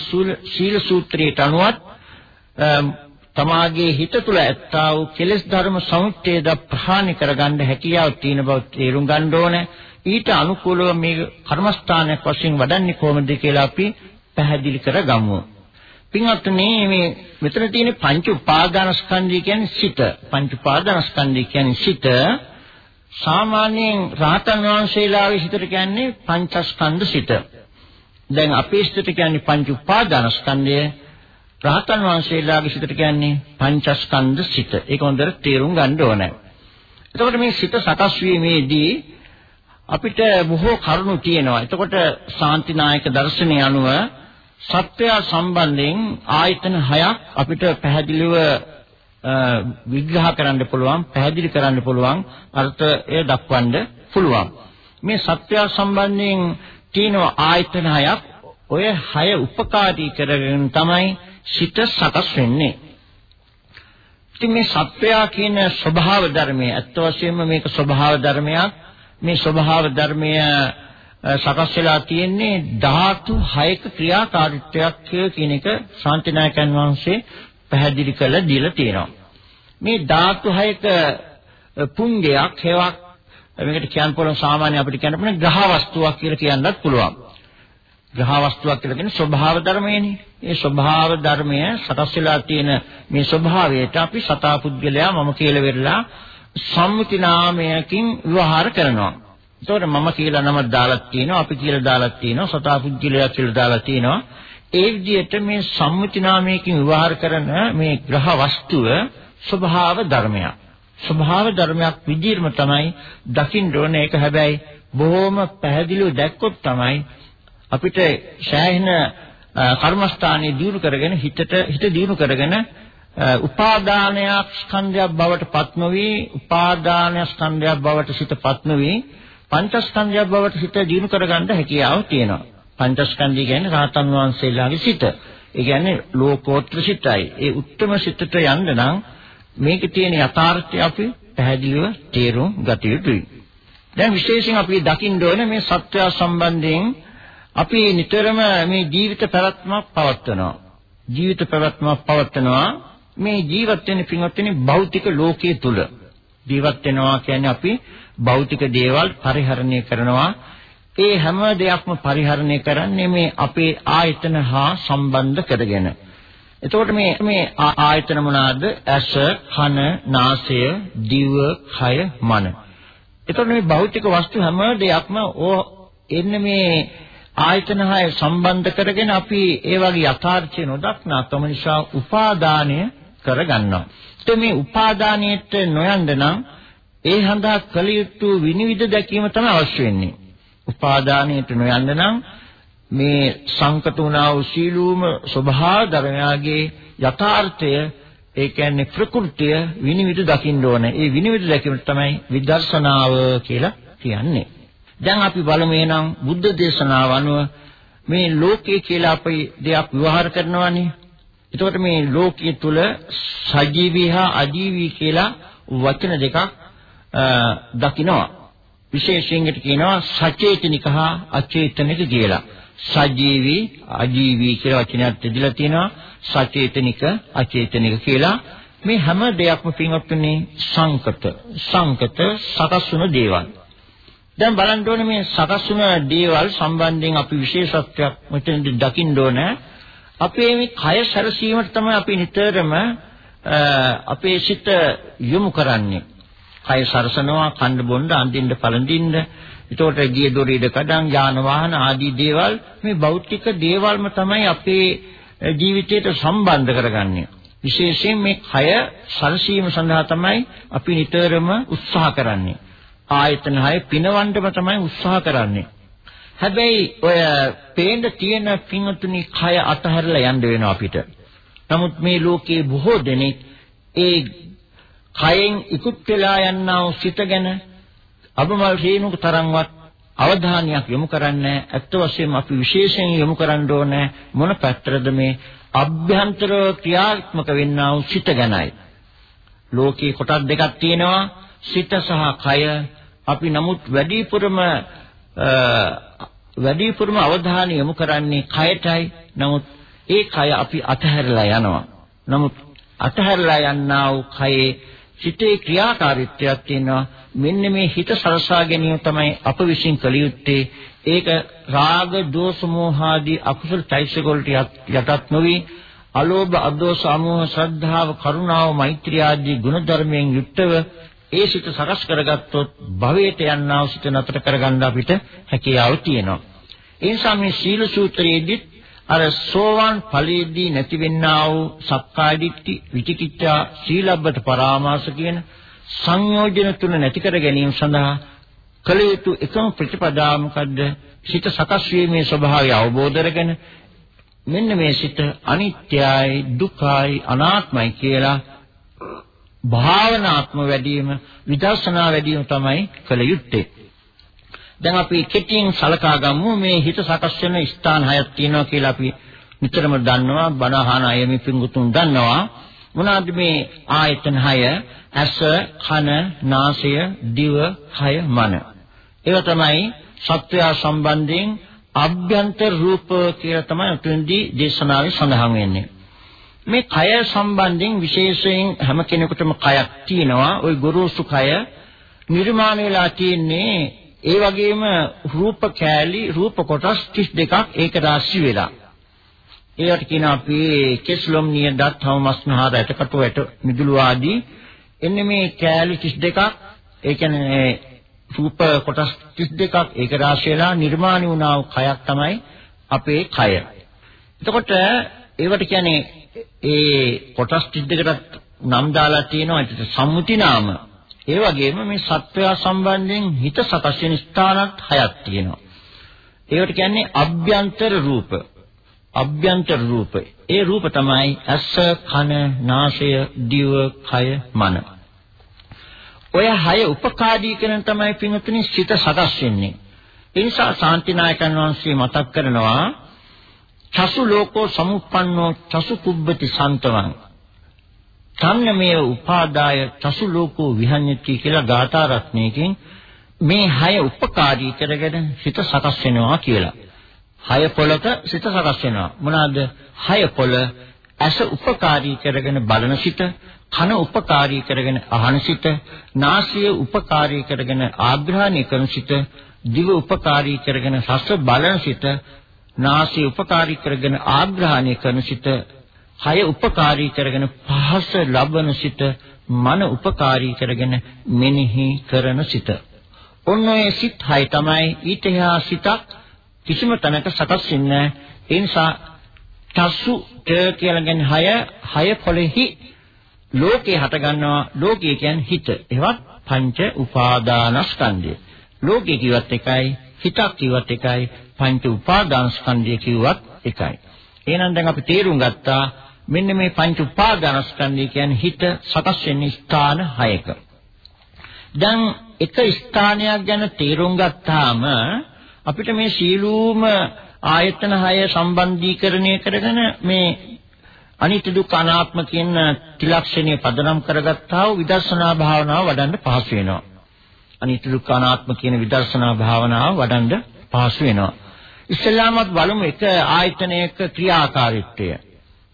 S2: සීල සූත්‍රයට අනුවත් තමාගේ හිත තුළ ඇත්තා වූ කෙලෙස් ධර්ම සමුච්ඡේද ප්‍රහාණය කරගන්න හැකියාව තියෙන බව තේරුම් ගන්න ඕනේ. ඊට අනුකූලව මේ කර්මස්ථානයක් වශයෙන් වඩන්නේ කොහොමද කියලා අපි පැහැදිලි කරගමු පින්වත්නි මේ මෙතන තියෙන පංච උපාදානස්කන්ධය කියන්නේ සිත පංච උපාදානස්කන්ධය කියන්නේ සිත සාමාන්‍යයෙන් රහතන් වහන්සේලාගේ හිතට කියන්නේ පංචස්කන්ධ සිත. දැන් අපේ හිතට කියන්නේ පංච උපාදානස්කන්ධය. රහතන් වහන්සේලාගේ හිතට කියන්නේ පංචස්කන්ධ සිත. ඒක හොඳට තේරුම් ගන්න ඕනේ. එතකොට මේ සිත සකස් වීමේදී අපිට බොහෝ කරුණු තියෙනවා. එතකොට ශාන්තිනායක දර්ශනය අනුව සත්‍යය සම්බන්ධයෙන් ආයතන හයක් අපිට පැහැදිලිව විග්‍රහ කරන්න පුළුවන් පැහැදිලි කරන්න පුළුවන්. අර්ථය දක්වන්න පුළුවන්. මේ සත්‍ය සම්බන්ධයෙන් තියෙන ආයතන හයක් ඔය හය උපකාරී කරගෙන තමයි සිත සකස් වෙන්නේ. ඉතින් මේ සත්‍යය කියන ස්වභාව ධර්මයේ අත්ව වශයෙන්ම මේක ස්වභාව ධර්මයක්. මේ ස්වභාව ධර්මය සකස් වෙලා තියෙන්නේ ධාතු 6ක ක්‍රියාකාරීත්වයක් කියන එක ශාන්තිනායකයන් වහන්සේ පැහැදිලි කරලා දීලා තියෙනවා. මේ ධාතු හයක පුංගයක් හේවක් මේකට කියන්න පුළුවන් සාමාන්‍ය අපිට කියන්න පුළුවන් ග්‍රහ වස්තුවක් කියලා කියන්නත් පුළුවන්. ග්‍රහ වස්තුවක් කියලා කියන්නේ ස්වභාව ධර්මයනේ. ඒ ස්වභාව ධර්මය සකස් වෙලා තියෙන මේ ස්වභාවයට අපි සතා පුද්ගලයා මම කියලා වෙරලා සම්මුති නාමයකින් විවහාර කරනවා. ඒතකොට මම කියලා නමක් දාලා තියෙනවා අපි කියලා දාලා තියෙනවා සතා පුද්ගලයා කියලා දාලා තියෙනවා. ඒ විදිහට මේ සම්මුති නාමයකින් විවහාර කරන මේ ග්‍රහ වස්තුව ස්වභාව ධර්මයක්. ස්වභාව ධර්මයක් විදිහම තමයි දකින්න ඕනේ. ඒක හැබැයි බොහොම පැහැදිලිව දැක්කොත් තමයි අපිට ශාහින කර්මස්ථානයේ දියුණු කරගෙන හිතට හිත දියුණු කරගෙන උපාදානයක් ස්කන්ධයක් බවට පත් නොවි උපාදානය ස්කන්ධයක් බවට සිතපත් නොවි පංචස්කන්ධයක් බවට සිත දියුණු කරගන්න හැකියාව තියෙනවා. පංචස්කන්ධය කියන්නේ රහතන් වහන්සේලාගේ සිත. ඒ කියන්නේ ලෝකෝත්තර සිතයි. ඒ උත්තම සිතට යන්න නම් මේකේ තියෙන යථාර්ථය අපි පැහැදිලිව තේරුම් ගත යුතුයි. දැන් විශේෂයෙන් අපි දකින්න ඕනේ මේ සත්‍ය සම්බන්ධයෙන් අපි නිතරම මේ ජීවිත පැවැත්මක් පවත්වනවා. ජීවිත පැවැත්මක් පවත්වනවා මේ ජීවත් වෙන පින්වත්නි භෞතික ලෝකයේ තුල ජීවත් වෙනවා කියන්නේ අපි භෞතික දේවල් පරිහරණය කරනවා ඒ හැම දෙයක්ම පරිහරණය කරන්නේ මේ අපේ ආයතන හා සම්බන්ධ කරගෙන එතකොට මේ මේ ආයතන මොනවාද? ඇස, කන, නාසය, දිව, කය, මන. එතකොට මේ භෞතික වස්තු හැම දෙයක්ම ඕ එන්නේ මේ ආයතන හය සම්බන්ධ කරගෙන අපි ඒ වගේ යථාර්ථය නොදක්නා කම නිසා උපාදානය කරගන්නවා. ඒත් මේ උපාදානයට නොයන්ද නම් ඒ හඳා කල යුතු විනිවිද දැකීම තමයි අවශ්‍ය වෙන්නේ. උපාදානයට නොයන්ද නම් මේ සංකත වුණා වූ සීලූම ස්වභාව ධර්මයාගේ යථාර්ථය ඒ කියන්නේ ප්‍රകൃතිය විනිවිද දකින්න ඕනේ. ඒ විනිවිද දැකීම තමයි විදර්ශනාව කියලා කියන්නේ. දැන් අපි බලමු එනම් බුද්ධ දේශනාව අනුව මේ ලෝකයේ කියලා අපි දෙයක් විවහාර කරනවානේ. එතකොට මේ ලෝකයේ තුල සජීවී හා අජීවී කියලා වචන දෙකක් දකිනවා. විශේෂයෙන් කියනවා සචේතනික හා අචේතනික කියලා. සජීවී අජීවී කියලා වචනයක් තියලා තියෙනවා සචේතනික අචේතනික කියලා මේ හැම දෙයක්ම පින්වත්නි සංකත සංකත සකස් වුණ දේවල්. දැන් බලන්න ඕනේ මේ සකස් වුණ දේවල් සම්බන්ධයෙන් අපි විශේෂත්වයක් මෙතනදී දකින්න ඕනේ. අපේ මේ කය සැරසීමට තමයි අපි නිතරම අපේ සිත යොමු කරන්නේ. කය සරසනවා, කන්න බොන්න, අඳින්න පළඳින්න, එතකොට ගිය දොරේද කඩන්, යාන වාහන ආදී දේවල් මේ භෞතික දේවල්ම තමයි අපේ ජීවිතයට සම්බන්ධ කරගන්නේ. විශේෂයෙන් මේ කය සරසීම සඳහා තමයි අපි නිතරම උත්සාහ කරන්නේ. ආයතන හය පිනවන්නම තමයි උත්සාහ කරන්නේ. හැබැයි ඔය පේන්න තියෙන පින්තුනි කය අතහැරලා යන්න වෙනවා අපිට. නමුත් මේ ලෝකයේ බොහෝ දෙනෙක් ඒ කයෙන් ඉක්ුත් වෙලා යන්නා වූ සිත ගැන අබමල් හේනුක තරම්වත් අවධානයක් යොමු කරන්නේ ඇත්ත වශයෙන්ම අපි විශේෂයෙන් යොමු කරන්න ඕනේ මොන පැත්තටද මේ අභ්‍යන්තර ක්‍රියාත්මක වෙන්නා වූ සිත ගැනයි. ලෝකේ කොටස් දෙකක් තියෙනවා සිත සහ කය. අපි නමුත් වැඩිපුරම වැඩිපුරම අවධානය යොමු කරන්නේ කයටයි. නමුත් ඒ කය අපි අතහැරලා යනවා. නමුත් අතහැරලා යන්නා වූ කයේ සිතේ ක්‍රියාකාරීත්වයක් තියෙනවා. මෙන්න මේ හිත සරසා ගැනීම තමයි අප විසින් කළ යුත්තේ. ඒක රාග, දෝෂ, මෝහ ආදී අකුසල චෛතසික වලට යටත් නොවි අලෝභ, අදෝස, අමෝහ, ශ්‍රද්ධාව, කරුණාව, මෛත්‍රිය ආදී ගුණධර්මයෙන් යුක්තව ඒ සිත සකස් කරගත්තොත් භවයට යන්නා වූ සිත නතර කරගන්න අපිට හැකියාව තියෙනවා. ඒ නිසා මේ සීල සූත්‍රයේදී අර සෝවාන් ඵලයේදී නැතිවෙන්නා වූ සක්කාය දිට්ඨි, විචිකිච්ඡා, සීලබ්බත පරාමාස කියන සංයෝජන තුන නැති කර ගැනීම සඳහා කළ යුතු එකම ප්‍රතිපදාව මොකද්ද? සිත සකස් වීමේ ස්වභාවය අවබෝධ කරගෙන මෙන්න මේ සිත අනිත්‍යයි, දුකයි, අනාත්මයි කියලා භාවනාත්ම වැඩිම විදර්ශනා වැඩිම තමයි කළ යුත්තේ. දැන් අපි කෙටියෙන් සලකා ගමු. මේ හිත සකස් වෙන ස්ථාන හයක් තියෙනවා කියලා අපි නිතරම දන්නවා. බණ අහන අය මේ පිංගුතුන් දන්නවා. මොනවාද මේ ආයතන හය? ඇස කන නාසය දිව කය මන. ඒවා තමයි සත්වය සම්බන්ධයෙන් අභ්‍යන්තර රූප කියලා තමයි උතුම්දී දේශනාවේ සඳහන් වෙන්නේ. මේ කය සම්බන්ධයෙන් විශේෂයෙන් හැම කෙනෙකුටම කයක් තියෙනවා ওই ගොරෝසු කය නිර්මාණය වෙලා තියෙන්නේ ඒ වගේම රූප කෑලි රූප කොටස් 32ක් ඒක රාශි වෙලා. ඒවට කියන අපි කෙස්ලොම් නියදත් හවමස්නහර ඇටකටු ඇට මිදුළු ආදී එන්නේ මේ කෑලි 32ක් ඒ කියන්නේ රූප කොටස් 32ක් ඒක රාශි වෙලා නිර්මාණය වුණා වූ කයක් තමයි අපේ කය. එතකොට ඒවට කියන්නේ ඒ කොටස් 32කට නම් දාලා තියෙනවා ඒකට සම්මුති නාම ඒ වගේම මේ සත්වයා සම්බන්ධයෙන් හිත සකස් වෙන ස්ථානත් හයක් තියෙනවා. ඒවට කියන්නේ අභ්‍යන්තර රූප. අභ්‍යන්තර රූප. ඒ රූප තමයි ඇස, කන, නාසය, දිව, කය, මන. ඔය හය උපකාරී කරන තමයි පින්තුනි සිත සකස් වෙන්නේ. ඒ නිසා ශාන්තිනායකයන් වහන්සේ මතක් කරනවා චසු ලෝකෝ සමුප්පන්නෝ චසු කුබ්බති සන්තවං සම්නමේ උපාදාය චසු ලෝකෝ විහඤ්ඤති කියලා ගාථා රත්නයකින් මේ හය උපකාරී කරගෙන සිත සකස් වෙනවා කියලා. හය පොලක සිත සකස් වෙනවා. මොනවාද? හය පොල ඇස උපකාරී කරගෙන බලන සිත, කන උපකාරී කරගෙන අහන සිත, නාසය උපකාරී කරගෙන ආග්‍රහණය කරන සිත, දිව උපකාරී කරගෙන රස බලන සිත, නාසය උපකාරී කරගෙන ආග්‍රහණය කරන සිත, හය උපකාරී කරගෙන පහස ලබන සිත මන උපකාරී කරගෙන මෙනෙහි කරන සිත. ඔන්න ඔය සිත් හය තමයි ඊට එහා සිතක් කිසිම තැනක සකස් වෙන්නේ ඒ නිසා තසු කියලා කියන්නේ හය හය පොළෙහි ලෝකේ හට ගන්නවා ලෝකය කියන්නේ හිත. ඒවත් පංච උපාදානස්කන්ධය. ලෝකේ කිව්වත් එකයි හිතක් කිව්වත් එකයි පංච උපාදානස්කන්ධය කිව්වත් එකයි. එහෙනම් දැන් අපි තේරුම් ගත්තා මෙන්න මේ පංච උපාදානස්කන්ධය කියන්නේ හිත සකස් වෙන්නේ ස්ථාන 6ක. දැන් එක ස්ථානයක් ගැන තේරුම් ගත්තාම අපිට මේ සීලූම ආයතන 6 සම්බන්ධීකරණය කරගෙන මේ අනිත්‍ය දුක්ඛ අනාත්ම කියන ත්‍රිලක්ෂණය පදනම් කරගත්තා වූ විදර්ශනා භාවනාව වඩන්න පහසු වෙනවා. අනිත්‍ය දුක්ඛ අනාත්ම කියන විදර්ශනා භාවනාව වඩන්න පහසු වෙනවා. ඉස්ලාමත් බලමු එක ආයතනයක ක්‍රියාකාරීත්වය.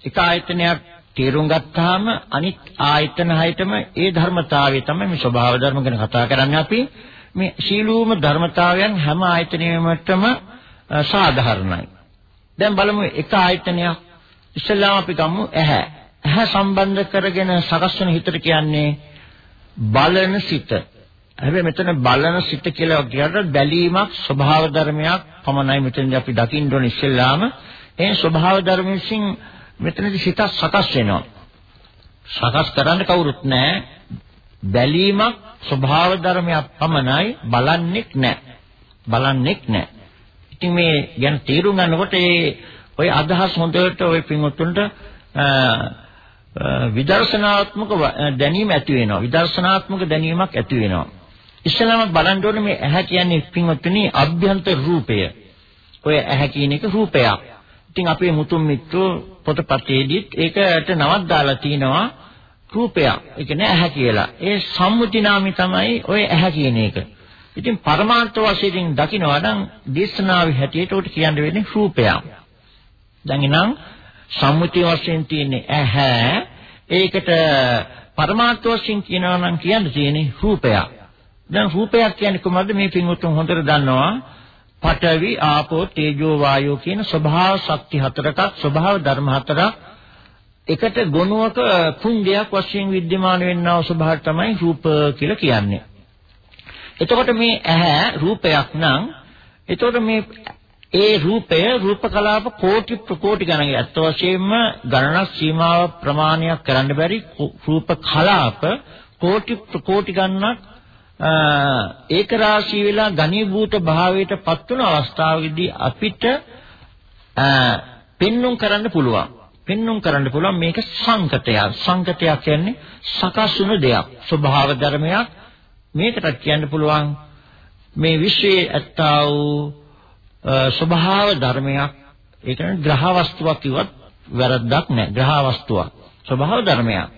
S2: එක ආයතනයක් තේරුම් ගත්තාම අනිත් ආයතන හයතම ඒ ධර්මතාවය තමයි මේ ස්වභාව ධර්ම ගැන කතා කරන්නේ අපි. මේ සීලූම ධර්මතාවයන් හැම ආයතනයකටම සාධාරණයි. දැන් බලමු එක ආයතනයක් ඉස්සෙල්ලාම අපි ගමු ඇහැ. ඇහැ සම්බන්ධ කරගෙන සකස් වෙන හිතට කියන්නේ බලන සිත. හැබැයි මෙතන බලන සිත කියලා කියනකොට බැලීමක් ස්වභාව ධර්මයක් පමණයි මෙතනදී අපි දකින්න ඕන ඉස්සෙල්ලාම ඒ ස්වභාව ධර්ම විසින් මෙතනදී සිත සකස් වෙනවා. සකස් කරන්න කවුරුත් නැහැ. බැලීමක් ස්වභාව ධර්මයක් පමණයි බලන්නෙක් නැහැ. බලන්නෙක් නැහැ. ඉතින් මේ ගැන තීරුම් ගන්නකොට ඒ ඔය අදහස් හොඳට ඔය පින්වත්තුන්ට විදර්ශනාත්මක දැනීම ඇති වෙනවා. විදර්ශනාත්මක දැනීමක් ඇති වෙනවා. ඉස්සෙල්ලාම බලන්න ඕනේ මේ ඇහැ කියන්නේ පින්වත්තුනි අභ්‍යන්තර රූපය. ඔය ඇහැ කියන එක රූපයක්. ඉතින් අපේ මුතුන් මිත්‍රෝ පොතපතේදීත් ඒකට නමක් දාලා තිනවා රූපයක්. ඒ කියන්නේ ඇහැ කියලා. ඒ සම්මුති නාමي තමයි ඔය ඇහැ කියන එක. ඉතින් පරමාර්ථ වශයෙන් දකිනවා නම් දේශනාවේ හැටියට උට කියන්න වෙන්නේ රූපයක්. දැන් එනම් සම්මුති වශයෙන් තියෙන ඇහැ ඒකට පරමාර්ථ වශයෙන් කියනවා නම් කියන්න තියෙන්නේ රූපයක්. දැන් රූපයක් කියන්නේ කොහොමද මේ පින්වුතුන් හොඳට දන්නවා පඨවි ආපෝ තේජෝ වායෝ කියන ස්වභාව ශක්ති හතරක් ස්වභාව ධර්ම හතරක් එකට ගොනුවක පුංගයක් වශයෙන් विद्यमान වෙන්නා වූ ස්වභාවය තමයි රූප කියලා කියන්නේ. එතකොට මේ ඇහැ රූපයක් නම් එතකොට මේ ඒ රූපය රූප කලාප කෝටි ප්‍රකෝටි ගණන් ඇත්ත වශයෙන්ම ගණනක් සීමාව ප්‍රමාණයක් කරන්න බැරි රූප කලාප කෝටි ප්‍රකෝටි ගණනක් ඒක රාශී වෙලා ඝනීභූත භාවයට පත් වුණු අවස්ථාවේදී අපිට පෙන්눔 කරන්න පුළුවන්. පෙන්눔 කරන්න පුළුවන් මේක සංකතයක්. සංකතයක් කියන්නේ සකස් වුණු දෙයක්. ස්වභාව ධර්මයක්. මේකට කියන්න පුළුවන් මේ විශ්වයේ ඇත්තා වූ ස්වභාව ධර්මයක්. ඒ කියන්නේ ග්‍රහ වස්තුවක් කිව්වත් වැරද්දක් නැහැ. ග්‍රහ වස්තුවක්. ස්වභාව ධර්මයක්.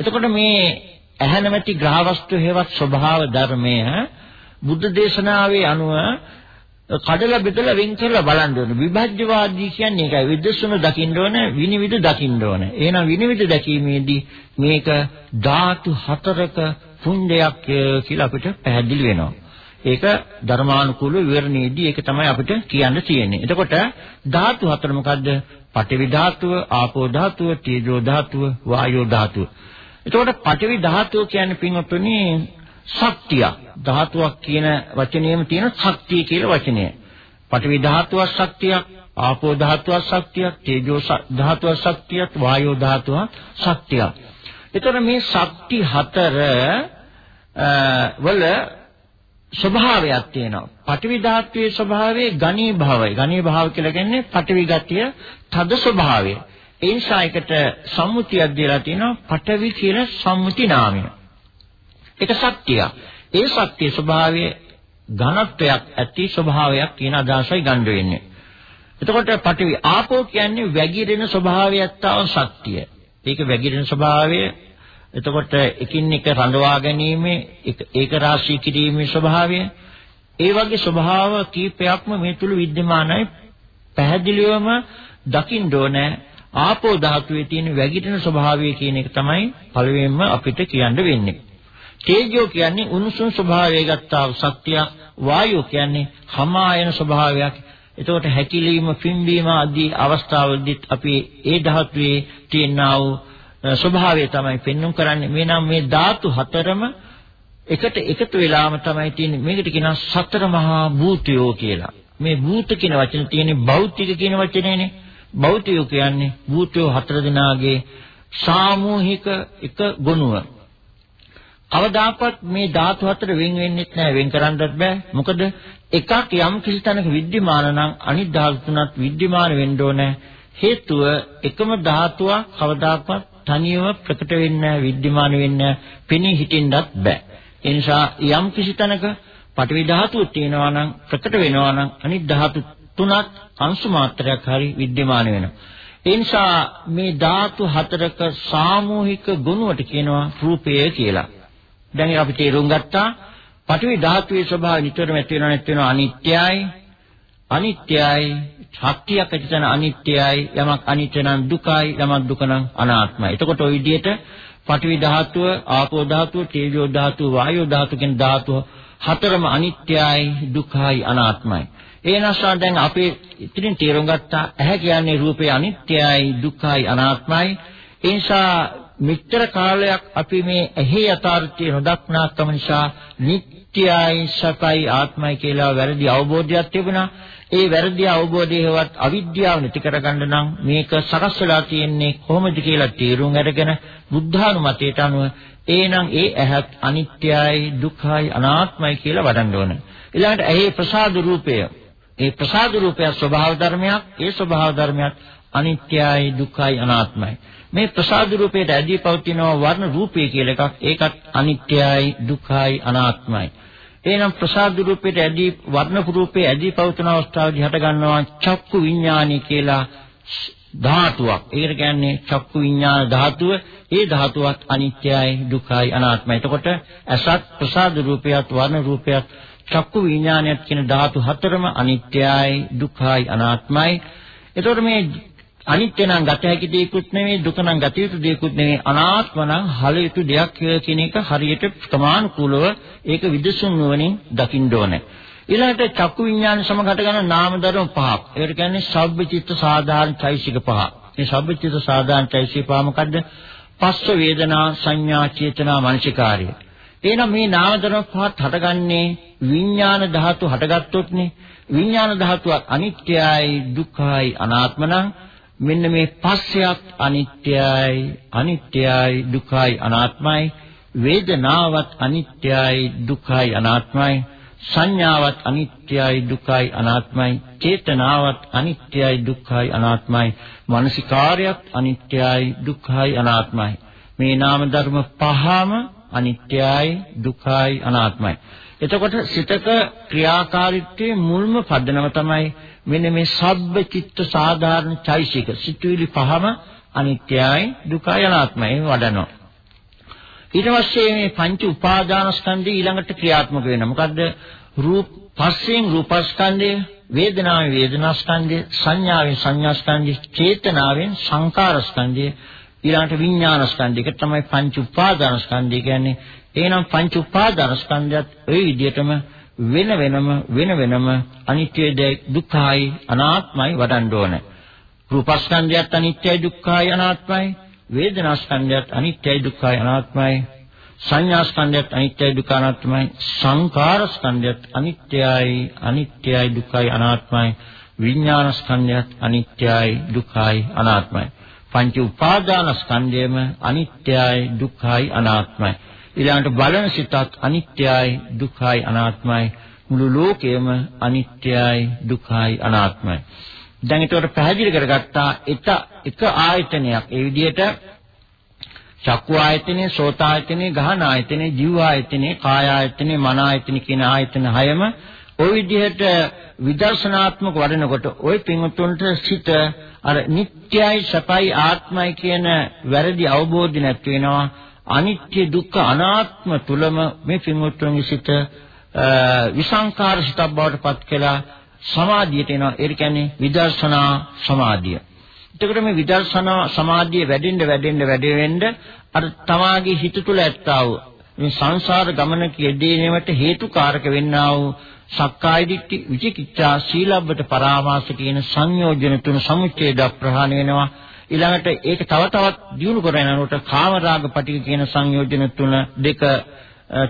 S2: එතකොට මේ ඇහැ නැමැති ග්‍රහවස්තු හේවත් ස්වභාව ධර්මය බුද්ධ දේශනාවේ අනුව කඩලා බෙදලා වෙන් කරලා බලන්න ඕනේ. විභජ්‍යවාදී කියන්නේ ඒකයි. විදසුන දකින්න ඕනේ, විනිවිද දකින්න ඕනේ. එහෙනම් විනිවිද දැකීමේදී මේක ධාතු හතරක පුණ්‍යයක් කියලා අපිට පැහැදිලි වෙනවා. ඒක ධර්මානුකූල විවරණයේදී ඒක තමයි අපිට කියන්න තියෙන්නේ. එතකොට ධාතු හතර මොකද්ද? පඨවි ධාතුව, ආපෝ ධාතුව, තේජෝ ධාතුව, වායෝ ධාතුව. එතකොට පඨවි ධාතුව කියන්නේ පින්වත්නි ශක්තිය. ධාතුවක් කියන වචනේම තියෙන ශක්තිය කියලා වචනය. පඨවි ධාතුවක් ශක්තියක්, ආපෝ ධාතුවක් ශක්තියක්, තේජෝ ධාතුවක් ශක්තියක්, වායෝ ධාතුවක් ශක්තියක්. එතකොට මේ ශක්ති හතර වල ස්වභාවයක් තියෙනවා. පඨවි ධාතුවේ ස්වභාවය ඝනී භාවය. ඝනී භාව කියලා කියන්නේ පඨවි ගතිය තද ස්වභාවය. ඒ නිසා එකට සම්මුතියක් දීලා තිනවා පඨවි කියලා සම්මුති නාමය. ඒක සත්‍යයක්. ඒ සත්‍ය ස්වභාවය ඝනත්වයක් ඇති ස්වභාවයක් කියන අදහසයි ගන්න වෙන්නේ. එතකොට පඨවි ආපෝ කියන්නේ වැగిරෙන ස්වභාවයක් තව සත්‍යය. ඒක වැగిරෙන ස්වභාවය එතකොට එකින් එක රඳවා ගැනීම ඒක රාශී කිරීමේ ස්වභාවය ඒ වගේ ස්වභාව කීපයක්ම මේ තුල विद्यමානයි පැහැදිලිවම දකින්න ඕනේ ආපෝ ධාතුවේ තියෙන වැగిරෙන ස්වභාවය කියන එක තමයි පළවෙනිම අපිට කියන්න වෙන්නේ. තේජෝ කියන්නේ උණුසුම් ස්වභාවය ගත්තා වූ ශක්තියක්. වායෝ කියන්නේ හමායන ස්වභාවයක්. එතකොට හැකිලීම, පිම්බීම ආදී අවස්ථාවලදී අපි ඒ ධාතුවේ තියෙනා වූ ස්වභාවය තමයි පෙන්වුම් කරන්නේ. මේ නම් මේ ධාතු හතරම එකට එකතු වෙලාම තමයි තියෙන්නේ. මේකට කියනවා සතර මහා භූතයෝ කියලා. මේ භූත කියන වචනේ තියෙන්නේ භෞතික කියන වචනේනේ. භෞතිකය කියන්නේ භූතයෝ හතර දෙනාගේ සාමූහික එක ගුණුව. කවදාකවත් මේ ධාතු හතර වෙන් වෙන්නේ නැහැ වෙන් කරන්නත් බෑ. මොකද එකක් යම් කිසි තැනක विद्यमान නම් අනිත් ධාතු තුනත් विद्यमान වෙන්න ඕනේ. හේතුව එකම ධාතුවක් කවදාකවත් තනියම ප්‍රකට වෙන්නේ විද්‍යමාන වෙන්නේ පෙනී හිටින්නත් බෑ. ඒ නිසා යම් කිසි තැනක පටවි ධාතුව තියෙනවා නම් ප්‍රකට වෙනවා නම් අනිත් ධාතු තුනක් අංශු මාත්‍රයක් හරි विद्यमान වෙනවා. ඒ නිසා මේ ධාතු හතරක සාමූහික ගුණයට කියනවා රූපය කියලා. දැන් අපි තේරුම් ගත්තා පඨවි ධාතුවේ ස්වභාවය නිතරම ඇති වෙනව නැති වෙනව අනිත්‍යයි. අනිත්‍යයි ශක්තියක් ඇතිතන අනිත්‍යයි යමක් අනිත්‍ය නම් දුකයි යමක් දුක නම් අනාත්මයි. එතකොට ওই විදිහට පඨවි ධාතුව, ආපෝ ධාතුව, තේජෝ ධාතුව, වායෝ ධාතුව කියන ධාතුව හතරම අනිත්‍යයි, දුකයි, අනාත්මයි. ඒ නිසා දැන් අපි ඉතින් තේරුම් ගත්තා ඇහැ කියන්නේ රූපේ අනිත්‍යයි, දුකයි, අනාත්මයි. ඒ නිසා මෙච්චර කාලයක් අපි මේ ඇහි යථාර්ථය නොදක්නාකම නිසා නිට්ටයයි, සපයි, ආත්මයි කියලා වැරදි අවබෝධයක් තිබුණා. ඒ වැරදි අවබෝධයවත් අවිද්‍යාව නැති කරගන්න නම් මේක සකස් වෙලා තියෙන්නේ කොහොමද කියලා තීරුම් අරගෙන බුද්ධානුමතයට අනුව ඒනම් ඒ ඇහත් අනිත්‍යයි දුක්ඛයි අනාත්මයි කියලා වඩන්න ඕන. ඊළඟට ඇහි ප්‍රසාද රූපය. ඒ ප්‍රසාද රූපය ස්වභාව ධර්මයක්. ඒ ස්වභාව ධර්මයක් අනිත්‍යයි දුක්ඛයි අනාත්මයි. මේ ප්‍රසාද රූපයට ඇදී පවතිනවා වර්ණ රූපය කියලා එකක්. ඒකත් අනිත්‍යයි දුක්ඛයි අනාත්මයි. එහෙනම් ප්‍රසාද රූපයට ඇදී වර්ණ රූපේ ඇදී පවතින අවස්ථාවේදී හට ගන්නවා චක්කු විඥානි කියලා ධාතුවක්. ඒකට කියන්නේ චක්කු විඥාන ධාතුව. ඒ ධාතුවත් අනිත්‍යයි, දුකයි, අනාත්මයි. එතකොට අසත් ප්‍රසාද රූපයත් වර්ණ රූපයත් චක්කු විඥානයත් කියන ධාතු හතරම අනිත්‍යයි, දුකයි, අනාත්මයි. එතකොට මේ අනිත්‍ය නම් ගත හැකි දෙයක්ුත් නෙවෙයි දුක නම් ගත යුතු දෙයක්ුත් නෙවෙයි අනාත්ම නම් හල යුතු දෙයක් කියන එක හරියට ප්‍රමාණිකූලව ඒක විදසුන් නුවණින් දකින්න ඕනේ. ඊළඟට චක්කු විඥාන සමගට ගන්න නාම ධර්ම පහක්. ඒකට කියන්නේ සබ්බචිත්ත සාධාරණ චෛසික පහ. මේ සබ්බචිත්ත සාධාරණ චෛසික පහ මොකද්ද? පස්ස වේදනා සංඥා චේතනා මනසිකාර්ය. එහෙනම් මේ නාම ධර්ම පහත් හටගන්නේ විඥාන ධාතු හටගත්තොත්නේ. විඥාන ධාතුවක් අනිත්‍යයි දුක්ඛයි අනාත්ම නම් මෙන්න මේ පස්සයක් අනිත්‍යයි අනිත්‍යයි දුකයි අනාත්මයි. වේදනාවත් අනිත්‍යයි දුකයි අනාත්මයි. සංඥාවත් අනිත්‍යයි දුකයි අනාත්මයි. චේතනාවත් අනිත්‍යයි දුක්ඛයි අනාත්මයි. මානසිකාර්යයක් අනිත්‍යයි දුක්ඛයි අනාත්මයි. මේ නාම ධර්ම පහම අනිත්‍යයි දුකයි අනාත්මයි එතකොට සිතක ක්‍රියාකාරීත්වයේ මුල්ම පදනම තමයි මෙන්න මේ සබ්බ චිත්ත සාධාරණ චෛසික සිතුවිලි පහම අනිත්‍යයි දුකයි අනාත්මයි වඩනවා. ඊට පස්සේ මේ පංච උපාදානස්කන්ධය ඊළඟට ක්‍රියාත්මක වෙනවා. මොකද්ද? රූප පස්යෙන් රූපස්කන්ධය, වේදනාවෙන් වේදනාස්කන්ධය, සංඥාවෙන් සංඥාස්කන්ධය, චේතනාවෙන් සංකාරස්කන්ධය, ඊළඟට විඥානස්කන්ධය. ඒක තමයි පංච උපාදානස්කන්ධය කියන්නේ. එහෙනම් පංච උපාදානස්කන්ධයත් ওই විදිහටම වෙන වෙනම වෙන වෙනම අනිත්‍යයි දුක්ඛයි අනාත්මයි වඩන්න ඕන. රූපස්කන්ධයත් අනිත්‍යයි දුක්ඛයි අනාත්මයි. වේදනාස්කන්ධයත් අනිත්‍යයි දුක්ඛයි අනාත්මයි. සංඥාස්කන්ධයත් අනිත්‍යයි දුක්ඛ අනාත්මයි. සංකාරස්කන්ධයත් අනිත්‍යයි අනිත්‍යයි දුක්ඛයි අනාත්මයි. විඥානස්කන්ධයත් අනිත්‍යයි දුක්ඛයි අනාත්මයි. පංච උපාදානස්කන්ධයම අනිත්‍යයි දුක්ඛයි අනාත්මයි. ඊළඟට බලන සිතත් අනිත්‍යයි දුක්ඛයි අනාත්මයි මුළු ලෝකයම අනිත්‍යයි දුක්ඛයි අනාත්මයි දැන් ඒකට පැහැදිලි කරගත්තා එක එක ආයතනයක් ඒ විදිහට චක්කු ආයතනේ සෝත ආයතනේ ගහන ආයතනේ ජීව ආයතනේ කාය ආයතනේ මන ආයතනේ කියන ආයතන හයම ওই විදිහට විදර්ශනාත්මක වඩනකොට ওই පින්වතුන්ට සිත අර නිට්ටයයි සපයි ආත්මයි කියන වැරදි අවබෝධය නැති වෙනවා. අනිත්‍ය දුක්ඛ අනාත්ම තුලම මේ පින්වත්තුන්ගේ සිත විසංකාර සිතක් බවට පත් කළා. සමාධියට එනවා. ඒ කියන්නේ විදර්ශනා සමාධිය. එතකොට මේ විදර්ශනා සමාධිය වැඩෙන්න වැඩෙන්න වැඩෙන්න අර තමාගේ හිත තුළ ඇත්තා වූ මේ සංසාර ගමන කියෙදීනේවට හේතුකාරක වෙන්නා වූ සක්කාය දිට්ඨි විචිකිච්ඡා සීලබ්බත පරාමාස කියන සංයෝජන තුන සමුච්ඡේද ප්‍රහාණය වෙනවා ඊළඟට ඒක තව තවත් දියුණු කරගෙන යනකොට කාමරාග පටික කියන සංයෝජන තුන දෙක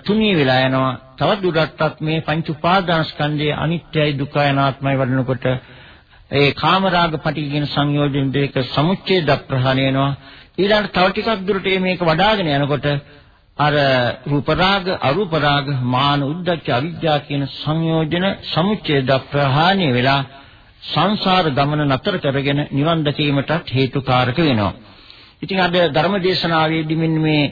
S2: තුනී වෙලා යනවා. තවත් දුරටත් මේ පංච උපාදානස්කන්ධයේ අනිත්‍යයි දුකයි අනාත්මයි වඩනකොට ඒ කාමරාග පටික කියන සංයෝජන දෙක සමුච්ඡේද ප්‍රහාණය වෙනවා. ඊළඟට තව ටිකක් දුරට මේක වඩාගෙන යනකොට අර රූප රාග අරූප රාග මාන උද්දච්ච අවිජ්ජා කියන සංයෝජන සමුච්ඡේද ප්‍රහාණය වෙලා සංසාර ගමන නතර කරගෙන නිවන් දැකීමටත් හේතුකාරක වෙනවා. ඉතින් අද ධර්මදේශනාවේදී මෙන්න මේ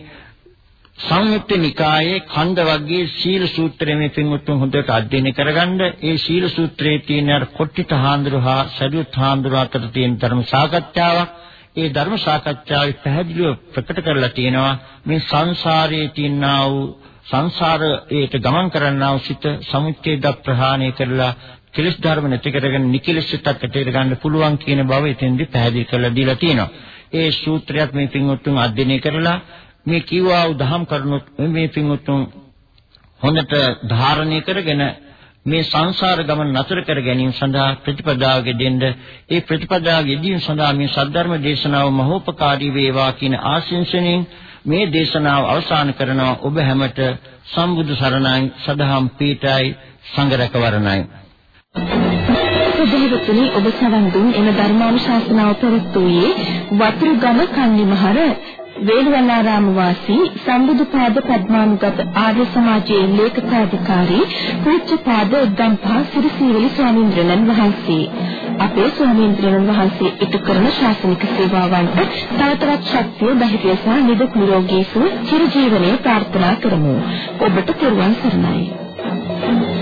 S2: සංයුක්ත නිකායේ ඛණ්ඩ වර්ගයේ සීල සූත්‍රය මේ පින්වත්තුන් හොඳට අධ්‍යයනය කරගන්න. ඒ සීල සූත්‍රයේ තියෙන අර කොට්ටිත හාමුදුරු හා සරියුත් හාමුදුරු අතර තියෙන ධර්ම සාකච්ඡාවක්. ඒ ධර්ම සාකච්ඡාවේ පැහැදිලිව ප්‍රකට කරලා තියෙනවා මේ සංසාරයේ තියෙනා වූ සංසාරයට ගමන් කරන්නා වූ සිත සමුච්ඡේද ප්‍රහාණය කරලා කෙලස් ධර්ම නැති කරගෙන නිකලසිතක් ඇති කරගන්න පුළුවන් කියන බව එතෙන්දි පැහැදිලි කරලා දීලා තියෙනවා. ඒ සූත්‍රයත් මේ පින්වත්තුන් අධ්‍යයනය කරලා මේ කිව්වා වූ දහම් කරුණුත් මේ පින්වත්තුන් හොඳට ධාරණය කරගෙන මේ සංසාර ගමන නතර කර ගැනීම සඳහා ප්‍රතිපදාවක දෙන්න ඒ ප්‍රතිපදාවක යෙදීම සඳහා මේ සද්ධර්ම දේශනාව මහෝපකාරී වේවා කියන ආශිංසනෙන් මේ දේශනාව අවසන් කරනවා. ඔබ හැමට සම්බුදු සරණයි. සදහම් පීඨයි. සංඝරකවරණයි
S1: සුදේවතුනි ඔබ සවන් දුන් එම ධර්මානුශාසනාව පෙරතුයේ වතුරුගම කන්නිමහර වේළුවනාරාම වාසී සම්බුදුපාද පද්මානුගත ආර්ය සමාජයේ ලේකකාධිකාරී පූජ්‍යපාද ගම්පහ සිරිසීවලි ස්වාමීන් වහන්සේ. අපේ ස්වාමීන් වහන්සේ ඉටු කරන ශාසනික සේවාවන්ට තව තවත් ශක්තිය ධෛර්යය සහ නිදුක් නිරෝගී සුව චිරජීවනයේ ප්‍රාර්ථනා කරමු. ඔබට පුරුවන් සරණයි.